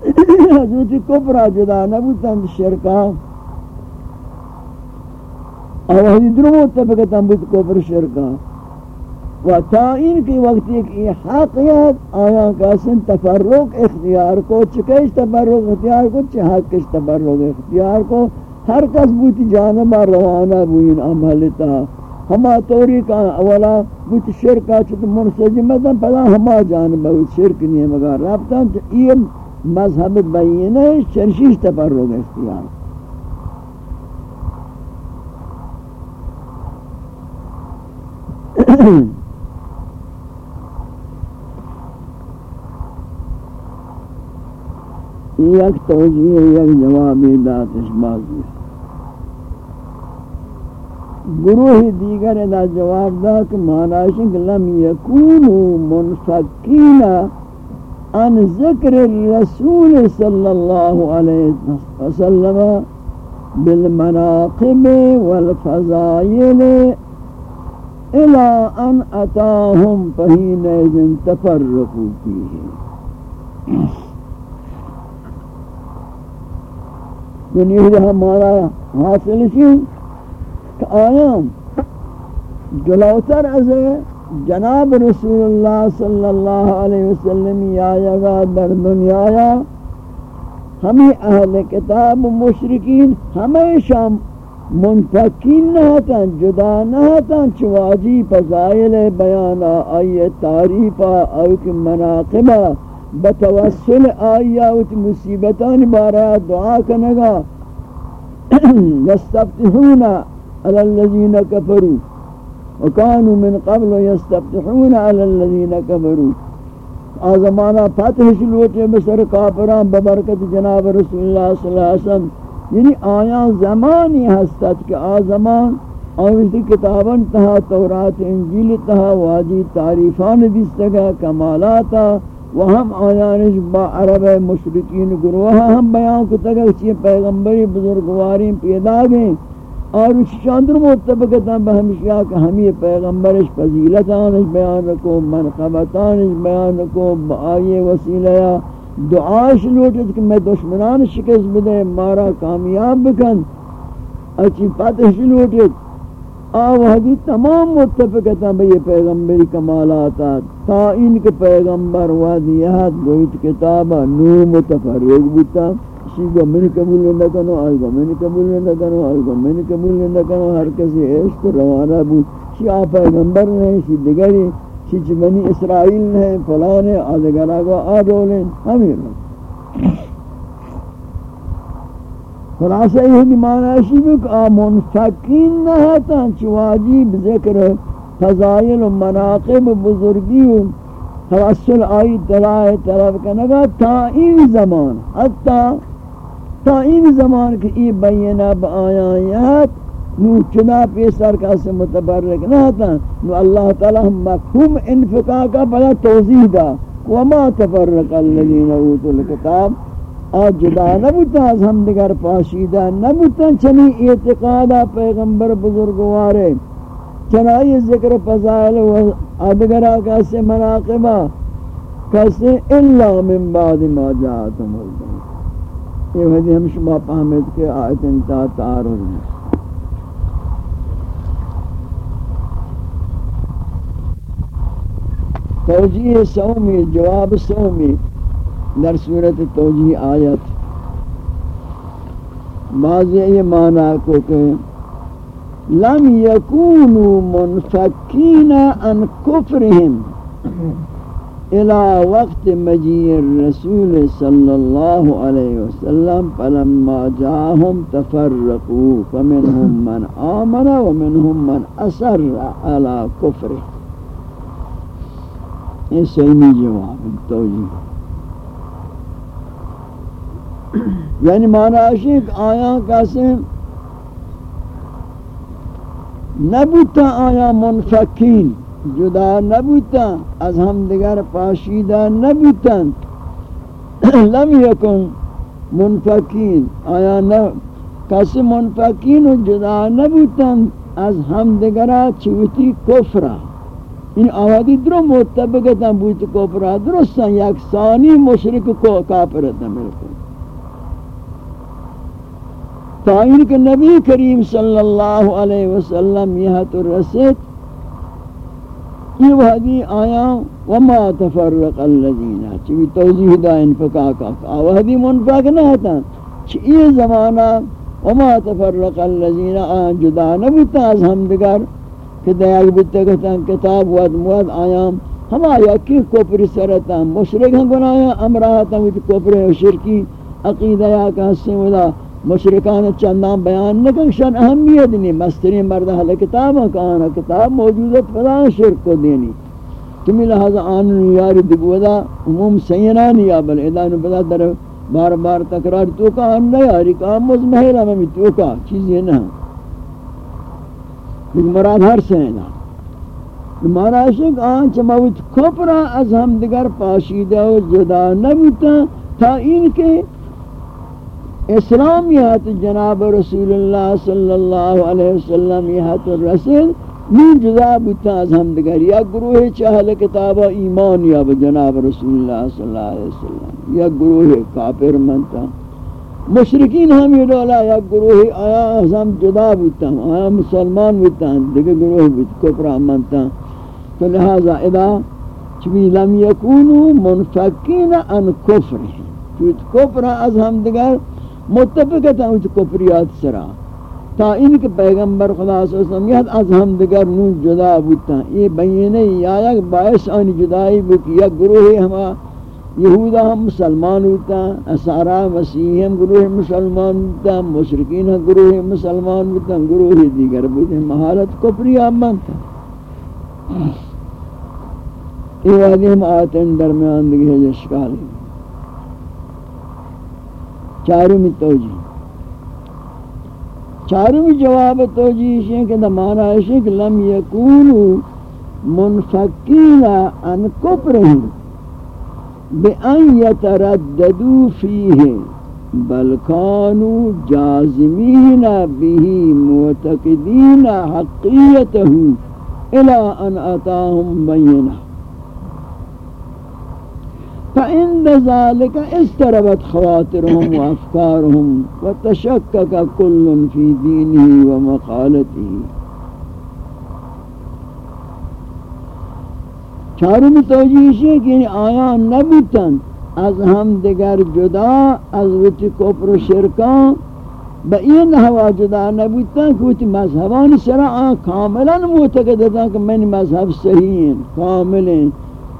حضرت کفرہ جدا نبوتا، شرکا. آوازی درو متفقتا بود کفر شرکا و تا این کی وقت ایک ای حقیت آیا کاسن تفرق اختیار کو چکش تفرق اختیار کو چه حقش تفرق اختیار کو ہر کس بوتی جانبا روانہ بوین عملتا ہما توری کا اولا بوتی شرکا چھتا منسجمتا پدا ہما جانبا بوتی شرک نہیں مگا رابطا یہ مذہب بینہ شرشیش تفرق اختیار کو یک توجیہ یک جوابی داتش بازی گروہ دیگر ادا جواب دا کہ معنیشن لم یکونو منفقین عن ذکر الرسول صلی اللہ علیہ وسلم بالمناقب والفضائل الى ان اتاهم فہین ایزن تفرقو فیه دنیا یعنی یہ ہمارا حاصل شی کہ آیام جلوتر از جناب رسول اللہ صلی اللہ علیہ وسلم یا یگا در دنیا یا ہمیں اہل کتاب مشرکین ہمیشہ منفقین نہتاں جدا نہتاں چواجی فضائل بیانا آئی تعریفا اوک مناقبا بتوسل آئی اوت مصیبتان بارا دعا کنگا. یستفتحون علی الذین کفروا. وکانوا من قبل یستفتحون علی الذین کفروا. آزمانا فتح شلوٹے بسر کافران، ببرکت جناب رسول اللہ صلی اللہ علیہ وسلم. یعنی آیا زمانی ہستت کہ آ زمان آوشتی کتابان تہا تورات انجیل تہا واجی تعریفان دیستگا کمالاتا و ہم آیانش با عرب مشرکین گروہا ہم بیان کو تگا چیئے پیغمبری بزرگواری پیدا گئیں اور اس شاندر متفقتا بہمشیا کہ ہم یہ پیغمبرش فضیلتانش بیان رکو منقبتانش بیان رکو بآئی وسیلہ دعاش لوٹت کہ میں دشمنان شکست بدے، مارا کامیاب بکن۔ اچھی فتح لوٹت آوہدی تمام متفقتا بھئی پیغمبری کمالاتا تا ان کے پیغمبر وادیات گویت کتابا نو متفرق بتا اسی گو من قبول نہ کنو آئی گو من قبول نہ کنو آئی گو من قبول نہ کنو۔ ہر کسی عشق روانہ بود۔ شی آ پیغمبر نہیں، شی دگری چیچ بنی اسرائیل نے، فلان آدھگرہ کو آدھولیں ہمیں خلاصہ یہ معنی ہے کہ آ منفقین نہ ہتا چواجی فضائل و مناقب بزرگی و توسل آئی دلائے طلب کنگا تا این زمان، حتی تا این زمان کہ ای بینہ با آیات نو چنا پیسر کا سے متبرک نہ تھا، نو اللہ تعالی ہم مفہوم انفقا کا بڑا توضیح دا۔ وما تفرق الذين اوتوا الكتاب آج جدا نبوتا از ہم دیگر پاشیدہ نبوتا چنی اعتقادا پیغمبر بزرگوارے چنائی ذکر فضائل و ادگرہ کیسے مناقبہ۔ کیسے؟ اللہ من بعد ما جاءتم البین یہ وحدی ہم شما پاہمت کے آیت انتا تعارض ہیں۔ توجیہ سومی، جواب سومی، در صورت توجیہ آیت۔ بعض یہ معنی کو کہ لم يكونوا منفكين عن كفرهم الى وقت مجيء الرسول صلى الله عليه وسلم، فلما جاءهم تفرقوا فمنهم من آمن ومنهم من أسر على كفره یہ صحیح جواب توجیہ یعنی معنی عشق آیا کیسے نبوتا آیا منفقین جدا نبوتا از هم دیگر پاشیده نبوتا لم یکن منفقین آیا نب کسی منفقین و جدا نبوتا از هم دیگر چوتی کفرہ این آوادی درو متبقتا بوتی کفرہ درستان یک ثانی مشرک کو کافرتا ملکن تائین کہ نبی کریم صلی اللہ علیہ وسلم یہ تو رسید، یہ وحدی آیا، وما تفرق الذین، چوی توضیح دا انفقاقا وحدی منفق نہ ہوتا چی زمانہ، وما تفرق الذین، آن جدا نبیتا از ہم دگر کہ دیاغ بیتا کہتا کتاب ود مواد آیام ہما یکی کپری سرطا مشرک ہم گنایا امراتا ویت کپری و شرکی، عقیدہ یا کہستے ودا مشرکان چندان بیان نکن شان اہمیت نہیں مستری مردہ حل کتاب کہانا کتاب موجودت فلا شرک کو دینی۔ تمی لہذا آنن یاری دگودا عموم سینانی یا بل ادانو بدا در بار بار تکرار تو کا ہم نہ یاری کام مزمحل ہمیں تو کا چیز یہ نہ مراد ہر سینا مارا شک آن چموت کپرا از ہم دیگر پاشیدہ و جدا نبوتا تا این کے اسلام اسلامیات جناب رسول اللہ صلی اللہ علیہ وسلم یہت الرسول من جزا بتا از ہم دگر یا گروہ چہل کتاب ایمان یا جناب رسول اللہ صلی اللہ علیہ وسلم۔ یا گروہ کافر منتا مشرکین ہم یہ دولا یا گروہ آیا ہم جدا بتا آیا مسلمان بتا دیگر گروہ بتا کفر منتا تو لہذا ادا چبی لم یکونو منفقین ان کفر۔ چوت کفر از ہم دگر متفقتا ہم اوچ کفریات سرا۔ تا این کہ پیغمبر خدا صلی اللہ علیہ وسلم یہ از ہم دیگر نون جدا بوتا یہ بینے یا یک باعث آنی جدائی بکی یک گروہ ہما یہودا ہم مسلمان ہوتا اسارا مسیح گروہ مسلمان ہوتا مشرقین گروہ مسلمان ہوتا گروہ دیگر بوتے محالت کفری آمان تھا یہ وادی ہم آتے ہیں درمیان دیگے جشکال ہے۔ چارمی توجی چارمی جواب توجی ہے کہ مانا ہے کہ لم یکونو منفقین ان کفرہم۔ بأن يترددوا فيه، بل كانوا جازمين به، معتقدين حقيته إلى أن أتاهم بينه فعند ذلك استربت خواطرهم وافكارهم وتشكك كل في دينه ومقالته. چارم توجیش ہے کہ یعنی آیا نبیتن از ہم دیگر جدا، از وچ کفر و شرکان با این ہوا جدا نبیتن کہ وچ مذہبان سرعان کاملا معتقد معتقدتا کہ من مذہب صحیح ہیں کامل ہیں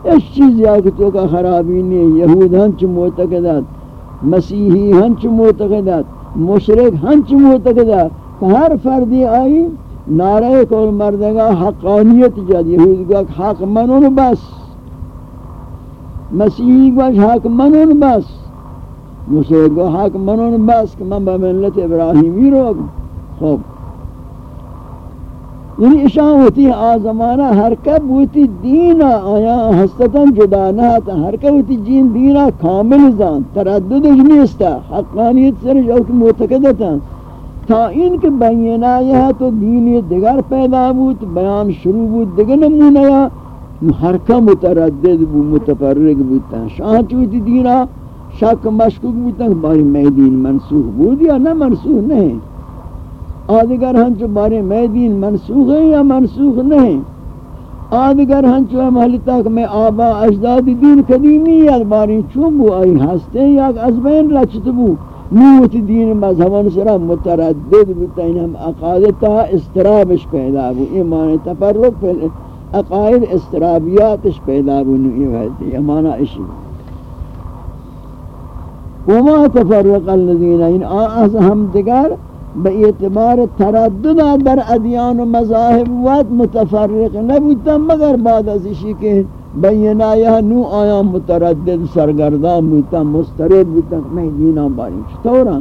اس چیز یا کہ تو کا خرابی نہیں یہود ہم ہنچ معتقدات مسیحی ہم ہنچ معتقدات مشرک ہم ہنچ معتقدات ہر فردی آئی نعرہ کول مردگا حقانیت جد یہود کا حق منون بس۔ مسیحی کا حق منون بس۔ مشرک کا حق منون بس کہ من بملت ابراہیمی رو۔ خوب۔ یعنی اشان ہوتی آزمانہ ہر ہوتی دین آیا حسطتاً جدا نہ تا ہر ہوتی جین دین کامل زان تردد اجمیستا حقانیت سر جو کہ معتقدتا تا ان کے بینہ یہ تو دین دیگر پیدا بود بیان شروع بود دیگر نمونہ یا۔ ہر متردد بود، متفرق بودتا شاہ چوتی دینا شک مشکوک بودتا باری میں دین منسوخ بود یا نہ منسوخ نہیں۔ آدگر ہنچو بارے میں دین منسوخ ہے یا منسوخ نہیں۔ آدگر ہنچو محلی تک میں آبا اجداد دین قدیمی یا باری چون بو، آئی ہستے یا از بین لچت بو۔ نوت دین مذہبان سرا متردد بتا انہم اقادتا استرابش پیدا بو، ایمان تفرق پیدا، عقائد استرابیاتش پیدا بنو یہ ہے یہ اشی وما تفرق الذين ان از ہم دیگر به اعتبار تردد در ادیان و مذاهب وقت متفرق نبودتا مگر بعد از اشی کہ بینا یا نو آیا متردد سرگردان بودتا مسترد بودتا میں دینہ باری چطورا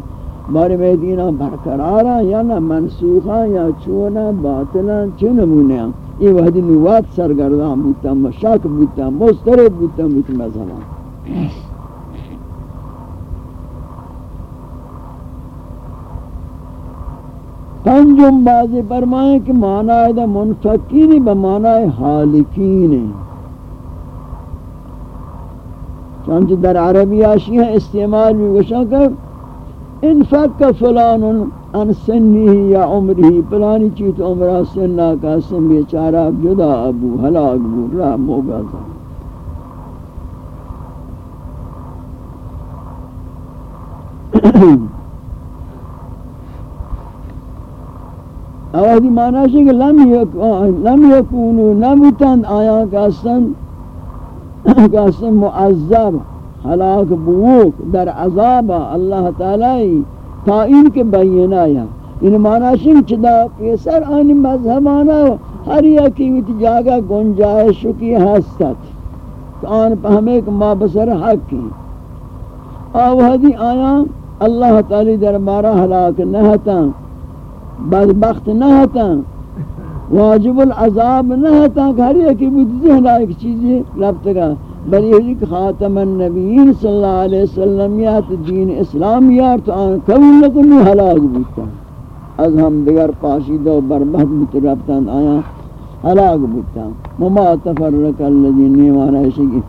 بارے میں دینہ برقرارا یا نہ منسوخا یا چونا باطلا چو نمونے یہ وحدی نوات سرگردان بودتا مشاک بودتا مسترد بودتا بودتا مذہبان پنجم بازی فرمائیں کہ معنی دا منفقین بمعنی حالکین چانچہ در عربی آشی ہیں استعمال بھی گوشا کر انفق فلان ان سنی یا عمری پلانی چیت عمرہ سنہ کا سن بیچارہ جدا ابو حلاق بو راہ موگا تھا۔ اوہدی معنی ہے کہ لم لم یکونو نبتن آیا کاسن کاسن معذب حلاک بوک در عذاب اللہ تعالی تعین کے بینا یا ان معنی ہے چدا پیسر آنی مذہبانا ہر یکی ویت جاگا گنجائش کی حسد آن پہمے کہ ما بسر حق کی۔ اوہدی آیا، اللہ تعالی در مارا حلاک نہتا بدبخت نہ ہوتا واجب العذاب نہ ہوتا کہ ہر ایک بود ذہن ایک چیز ربط کا بل یہ کہ خاتم النبیین صلی اللہ علیہ وسلم یا دین اسلام یا تو ان قبول نکنو ہلاک بوتا از ہم دیگر پاشیدہ و برباد بودتا ربطان آیا ہلاک بوتا مما تفرق الذین نیوانا شکی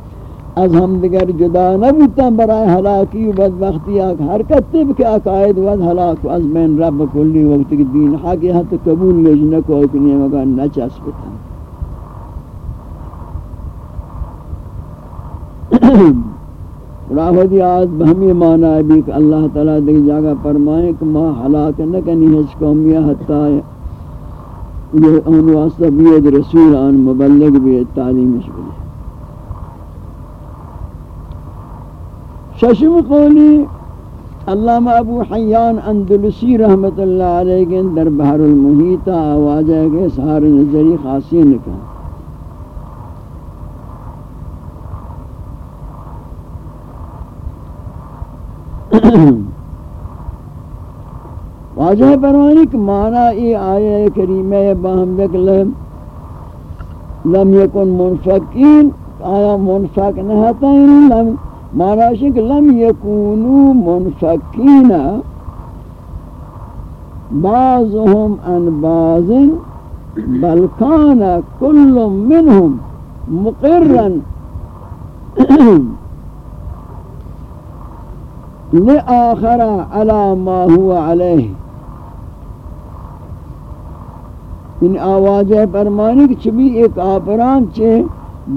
از ہم دیگر جدا نہ نبوتا برای حلاکی و بدبختی آکھ حرکت تب کے عقائد ود حلاک از بین رب کلی وقت کی دین حقی حتی قبول لیجنکو اکنی مگا نچس بتا راہدی آج بہمی معنی ہے بھی کہ اللہ تعالیٰ دیکھ جاگہ فرمائیں کہ ما حلاک نکنی ہچ قومیہ حتی یہ ان واسطہ بید رسول آن مبلغ بھی تعلیم شکلی ششم قولی علامہ ابو حیان اندلسی رحمت اللہ علیہ کے در بحر المحیطہ آوازہ کے سہار نظری خاصی نکا۔ واجہ پروانی کہ معنی ای آیہ کریمہ باہم بکلم لم یکن منفقین، آیا منفق نہتا لم معنی کہ لم یکونو منفقین بعضهم عن بعض، بل كان كل منهم مقرا لآخر على ما هو عليه ان آواز فرمانی کہ چبی ایک آپران چھے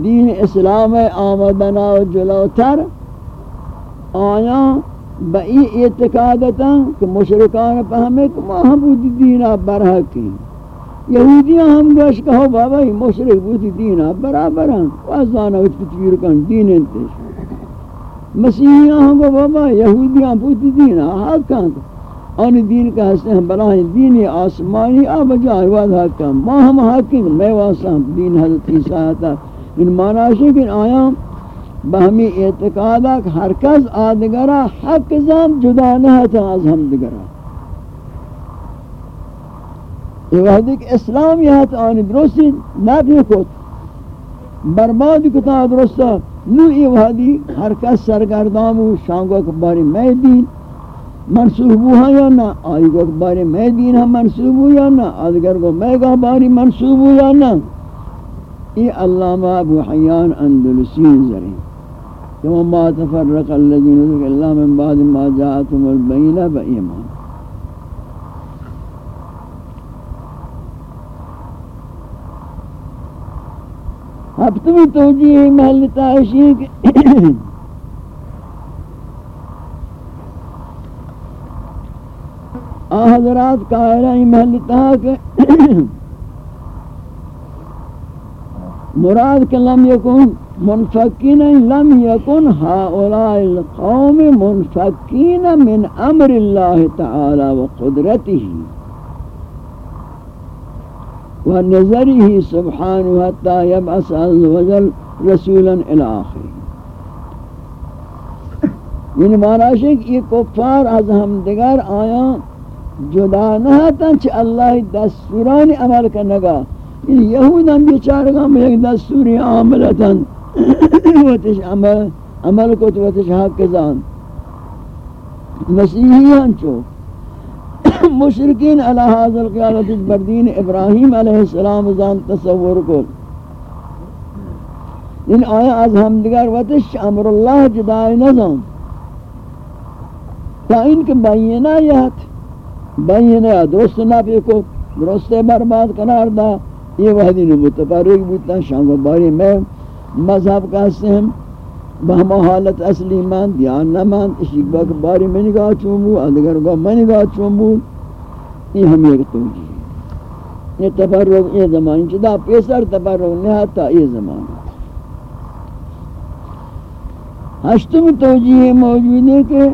دین اسلام آمدنا و جلوتر آیا بئی اعتقادتا کہ مشرکان پہمے کہ ما ہم بودی دینا برحقی یہودیاں ہم گوش کہو بابا ہی مشرک بودی دینا برابر ہیں۔ وازانا وچ تطویر کن دین انتش۔ مسیحیاں ہم گو بابا، یہودیاں بودی دینا حق کن۔ آنی دین کا حسن ہم بلاہیں دین آسمانی آب جائے واد حق کن۔ ما ہم حق کن میں واسا دین حضرت عیسیٰ تا ان معنی ہے کہ آیا بہمی اعتقادا کہ ہر کس آدگرہ حق زم جدا نہ تا از ہم دگرہ۔ یہ وحدی کہ اسلام یہ تا آنی درستی نفی کت برباد کتا درستا نو یہ وحدی ہر کس سرگردام و شانگو اکباری میں دین منصوب ہوا یا نہ؟ آئی کو اکباری میں دین ہم منصوب ہو یا نہ؟ آدگر کو میں گا باری منصوب ہو یا نہ؟ یہ علامہ ابو حیان اندلسین زرین۔ وما تفرق الذين ذكر الله من بعد ما جاءتهم البينة بإيمان. ہفتمی توجیہ محل تعشی کہ حضرات قائلہ محل تعشی کہ مراد کہ لم يكن منفكين لم يكن هؤلاء القوم منفكين من امر الله تعالى وقدرته ونظره سبحانه حتى يبعث عز وجل رسولا الى آخر یعنی معنی ہے کہ یہ کفار از ہم دیگر آیا جدا نہ تھا چ اللہ دستوران عمل کرنگا یعنی یہود ہم بیچارگا میں ایک دستوری عاملتا وتش عمل عمل کو تو وتش حق زان مسیحیان چو مشرکین علی هذا القیادت بردین ابراہیم علیہ السلام زان تصور کو ان آیا از ہم دیگر وتش امر اللہ جدائی نظام۔ تا ان کے بینہ یہت بینہ درست نہ کو، درست برباد قرار دا۔ یہ وحدی نے متفرق بودتا شانگو باری میں۔ مذہب کا سہم بہما حالت اصلی من دیان نہ من اشیق باک باری میں نگاہ چونبو ادگر گو میں نگاہ چونبو یہ ہم ایک توجیہ یہ تفرق یہ زمان چدا پیسر تفرق نہتا یہ زمان ہشتم توجیہ موجود ہے کہ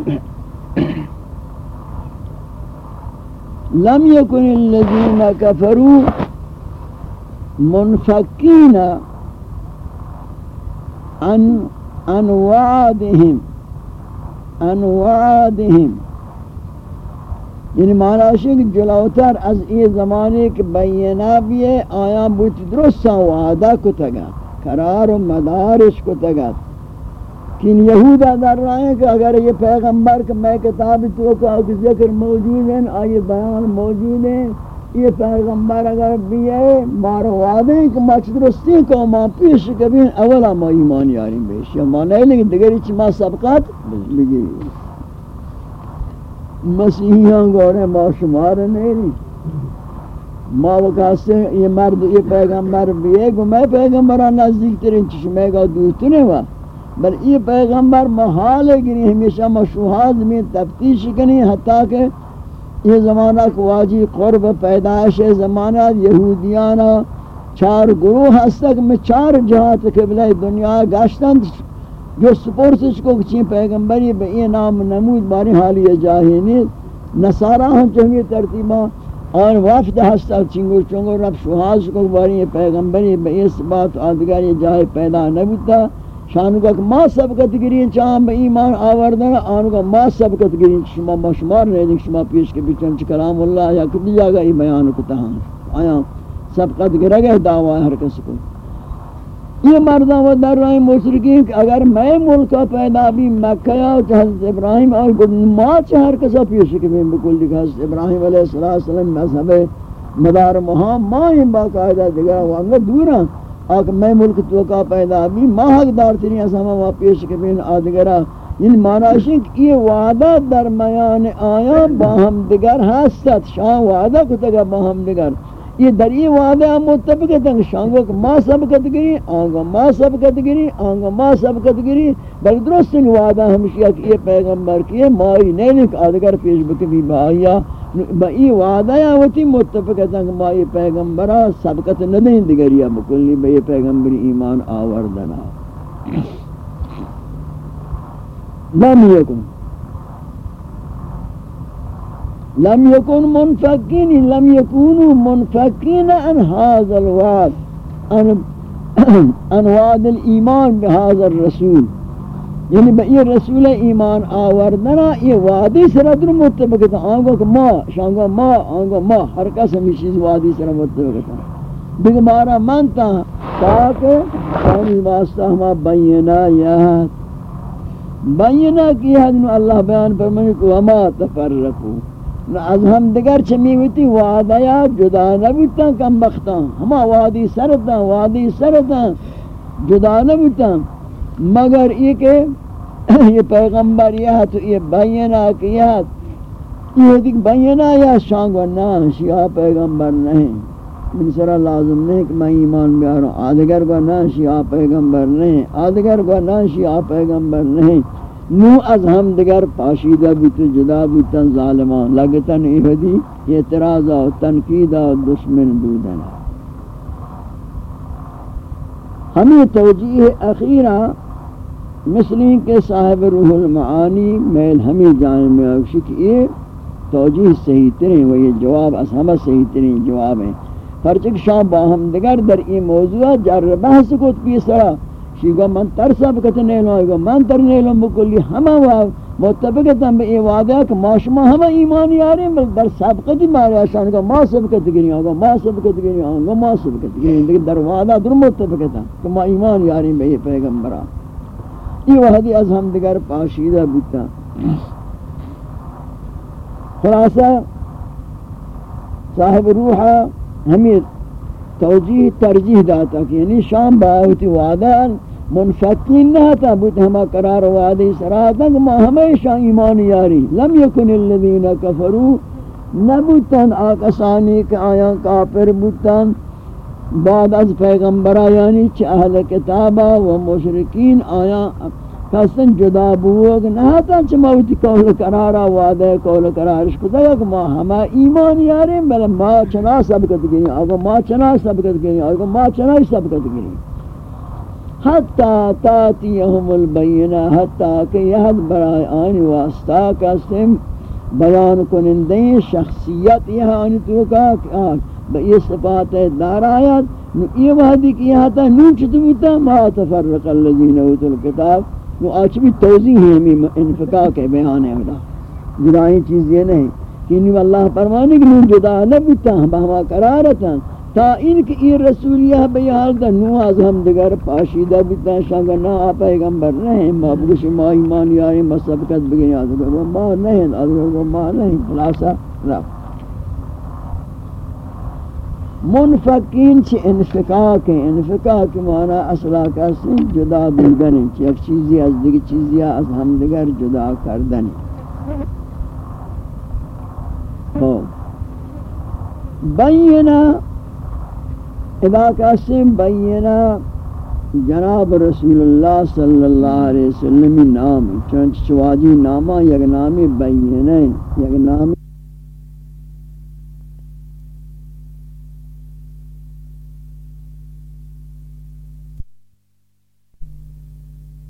لم يكن الذين كفروا منفكين عن عن وعدهم عن وعدهم یعنی معنی ہے کہ جلوتر از یہ زمانے کے بینہ بھی ہے آیا بوت درست وعدہ کو تگا قرار و مدارش کو تگا کین یہودہ در رہے ہیں کہ اگر یہ پیغمبر کہ میں کتاب تو کا ذکر موجود ہیں آئے بیان موجود ہیں یہ پیغمبر اگر بھی ہے مارو وعدے کہ مقصد رستی کو ماں پیش کبھی اولا ما ایمان یاری بیش یا ماں نہیں لیکن دیگر چی ماں سبقات لگی مسیحیان گوڑے ما شمار نہیں ما وقت یہ مرد، یہ پیغمبر بھی ہے کہ میں پیغمبران نزدیک ترین چشمے گا دوتنے ہوا بل یہ پیغمبر محال گری، ہمیشہ مشوہات میں تفتیش کنی، حتیٰ کہ یہ زمانہ کو واجی قرب پیدائش زمانہ یہودیانا چار گروہ ہستک میں چار جہات قبلہ دنیا گاشتن جو سپورسش کو کچھ پیغمبری بے یہ نام نمود باری حالی جاہینی۔ نصارہ ہم چنگی ترتیبہ۔ اور وفد ہستا چنگو چنگو رب شوہاز کو باری پیغمبری بے اس بات آدگر یہ جاہی پیدا نبوتا شانو کا ما سبقت گرین چاہم با ایمان آوردن آنو کا ما سبقت گرین شما مشمار نہیں شما پیش کے بیچن چھ کلام اللہ یا کتی جاگا ای بیان کو تہاں آیا سبقت گرگہ دعوی ہر کس کو۔ یہ مردہ و در رہے مشرقین کہ اگر میں ملکہ پیدا بھی مکہ یا حضرت ابراہیم اور ما چہر کسا پیش کے میں بکل دیکھا حضرت ابراہیم علیہ السلام مذہب مدار مہام ما ہی باقاعدہ دیگا وانگا دورا آک میں ملک توکا پیدا بھی ماہ حق دار تیری اسما وا پیش کے بین آدگرا ان یعنی معنی کہ یہ وعدہ درمیان آیا باہم دگر ہستت شان وعدہ کو تگا باہم دگر یہ در یہ وعدہ متفق ہے شانگو کہ ما سبقت گری آنگا ما سبقت گری آنگا ما سبقت گری۔ بل درست وعدہ ہمشیہ کہ یہ پیغمبر کیے مائی نہیں کہ آدگر پیش بکبی بایا با ای وعدہ یا وتی متفق ہے کہ ما پیغمبرہ سبقت ندین دیگریا بکلی با یہ پیغمبر ایمان آوردنا۔ لم یکن۔ لم یکن منفقین لم یکونو منفقین ان هذا الوعد ان, ان وعد الایمان بهذا الرسول یعنی بہ یہ رسول ایمان آوردنا یہ وعدی سر در مطابق تھا آنگو کہ ما شانگو ما آنگو ما ہر کس ہمی چیز وعدی سر مطابق تھا دیکھ مارا منتا تاکہ آنی واسطہ ہما بینا یاد بینا کی حد؟ اللہ بیان فرمانی کو ہما تفرقو۔ از ہم دیگر چمی ہوتی وعدہ جدا نبیتا کم بختا ہما وعدی سرتا وعدی سرتا جدا نبیتا مگر یہ کہ یہ پیغمبر یہ تو یہ بینا کہ یہ یہ دیکھ بینا یا شانگ و نام شیعہ پیغمبر نہیں۔ من سرا لازم نہیں کہ میں ایمان بیاروں۔ آدگر کو نہ شیعہ پیغمبر نہیں۔ آدگر کو نہ شیعہ پیغمبر نہیں۔ نو از ہم دیگر پاشیدہ بیت جدا بیتن ظالمان۔ لگتن ایہدی اعتراض و تنقید و دشمن بودن ہمیں توجیہ اخیرہ مثلی کے صاحب روح المعانی میل ہمیں جانب میں اوشی کہ یہ توجیہ صحیح ترین و یہ جواب اسہمہ صحیح ترین جواب ہیں۔ پرچک شام باہم دگر در این موضوع جر بحث کت پیسرا شیگو من ترسا بکت نیلو گو من تر نیلو بکلی ہما متفقتا بے وعدہ کہ ما شما ہما ایمان یاری بل در سبقتی مارے آشان گو ما سبقت گری آگو ما سبقت گری آگو ما سبقت گری لیکن در وعدہ در متفقتا کہ ما ایمان یاری بے پیغمبران۔ یہ وحدی از ہم دگر پاشیدہ بودتا۔ خلاصہ، صاحب روحہ ہمیں توجیہ، ترجیح داتا کہ یعنی شام باہوتی وعدہ منفقین نہ تھا بوت ہما قرار وعدی سراتا کہ ما ہمیشہ ایمان یاری۔ لم یکن الذین کفروا نبوتن آکسانی کہ آیاں کافر بوتن بعد از پیغمبرہ یعنی چھ اہل کتابہ و مشرکین آیاں کسن جدا بوگ، نہ تا چموتی کول قرارا، وعدہ کول قرارش کو دگا ما ہما ایمان یاریں بل ما چنا سبقت گئی اگو ما چنا سبقت گئی اگو ما چنا سبقت گئی حتی تاتیہم البینہ حتی کہ یہد برای آنی واسطہ کسیم بیان کنندیں شخصیت یہ آنی تو کا یہ صفات دار آیات یہ وحدی کیا تھا نون چھتو چتبوتا ما تفرق اللذین اوتو الکتاب وہ آج بھی توضیح ہے، ہمیں انفقاء کے بیان ہے ادا جدائی چیز یہ نہیں کہ انہی اللہ فرمانے کہ نون جدا نبتا ہم ہما قرارتا۔ تا ان کی یہ رسولیہ بیان دا نواز ہم دگر پاشیدہ بیتا شاگا نا آ پیغمبر نہیں ما بگش ما ایمان یاری، ما سبکت بگنی آدھگر ما نہیں آدھگر ما نہیں، خلاصہ رفت منفقین چھ انفقاق ہیں انفقاق معنی اصلا کسی، جدا بودن چھ ایک چیزی از دیگر چیزی از ہم دیگر جدا کردن ہیں بینا ادا کسی بینا جناب رسول اللہ صلی اللہ علیہ وسلم نام چونچ چواجی نامہ یک نامی بینا یک نامی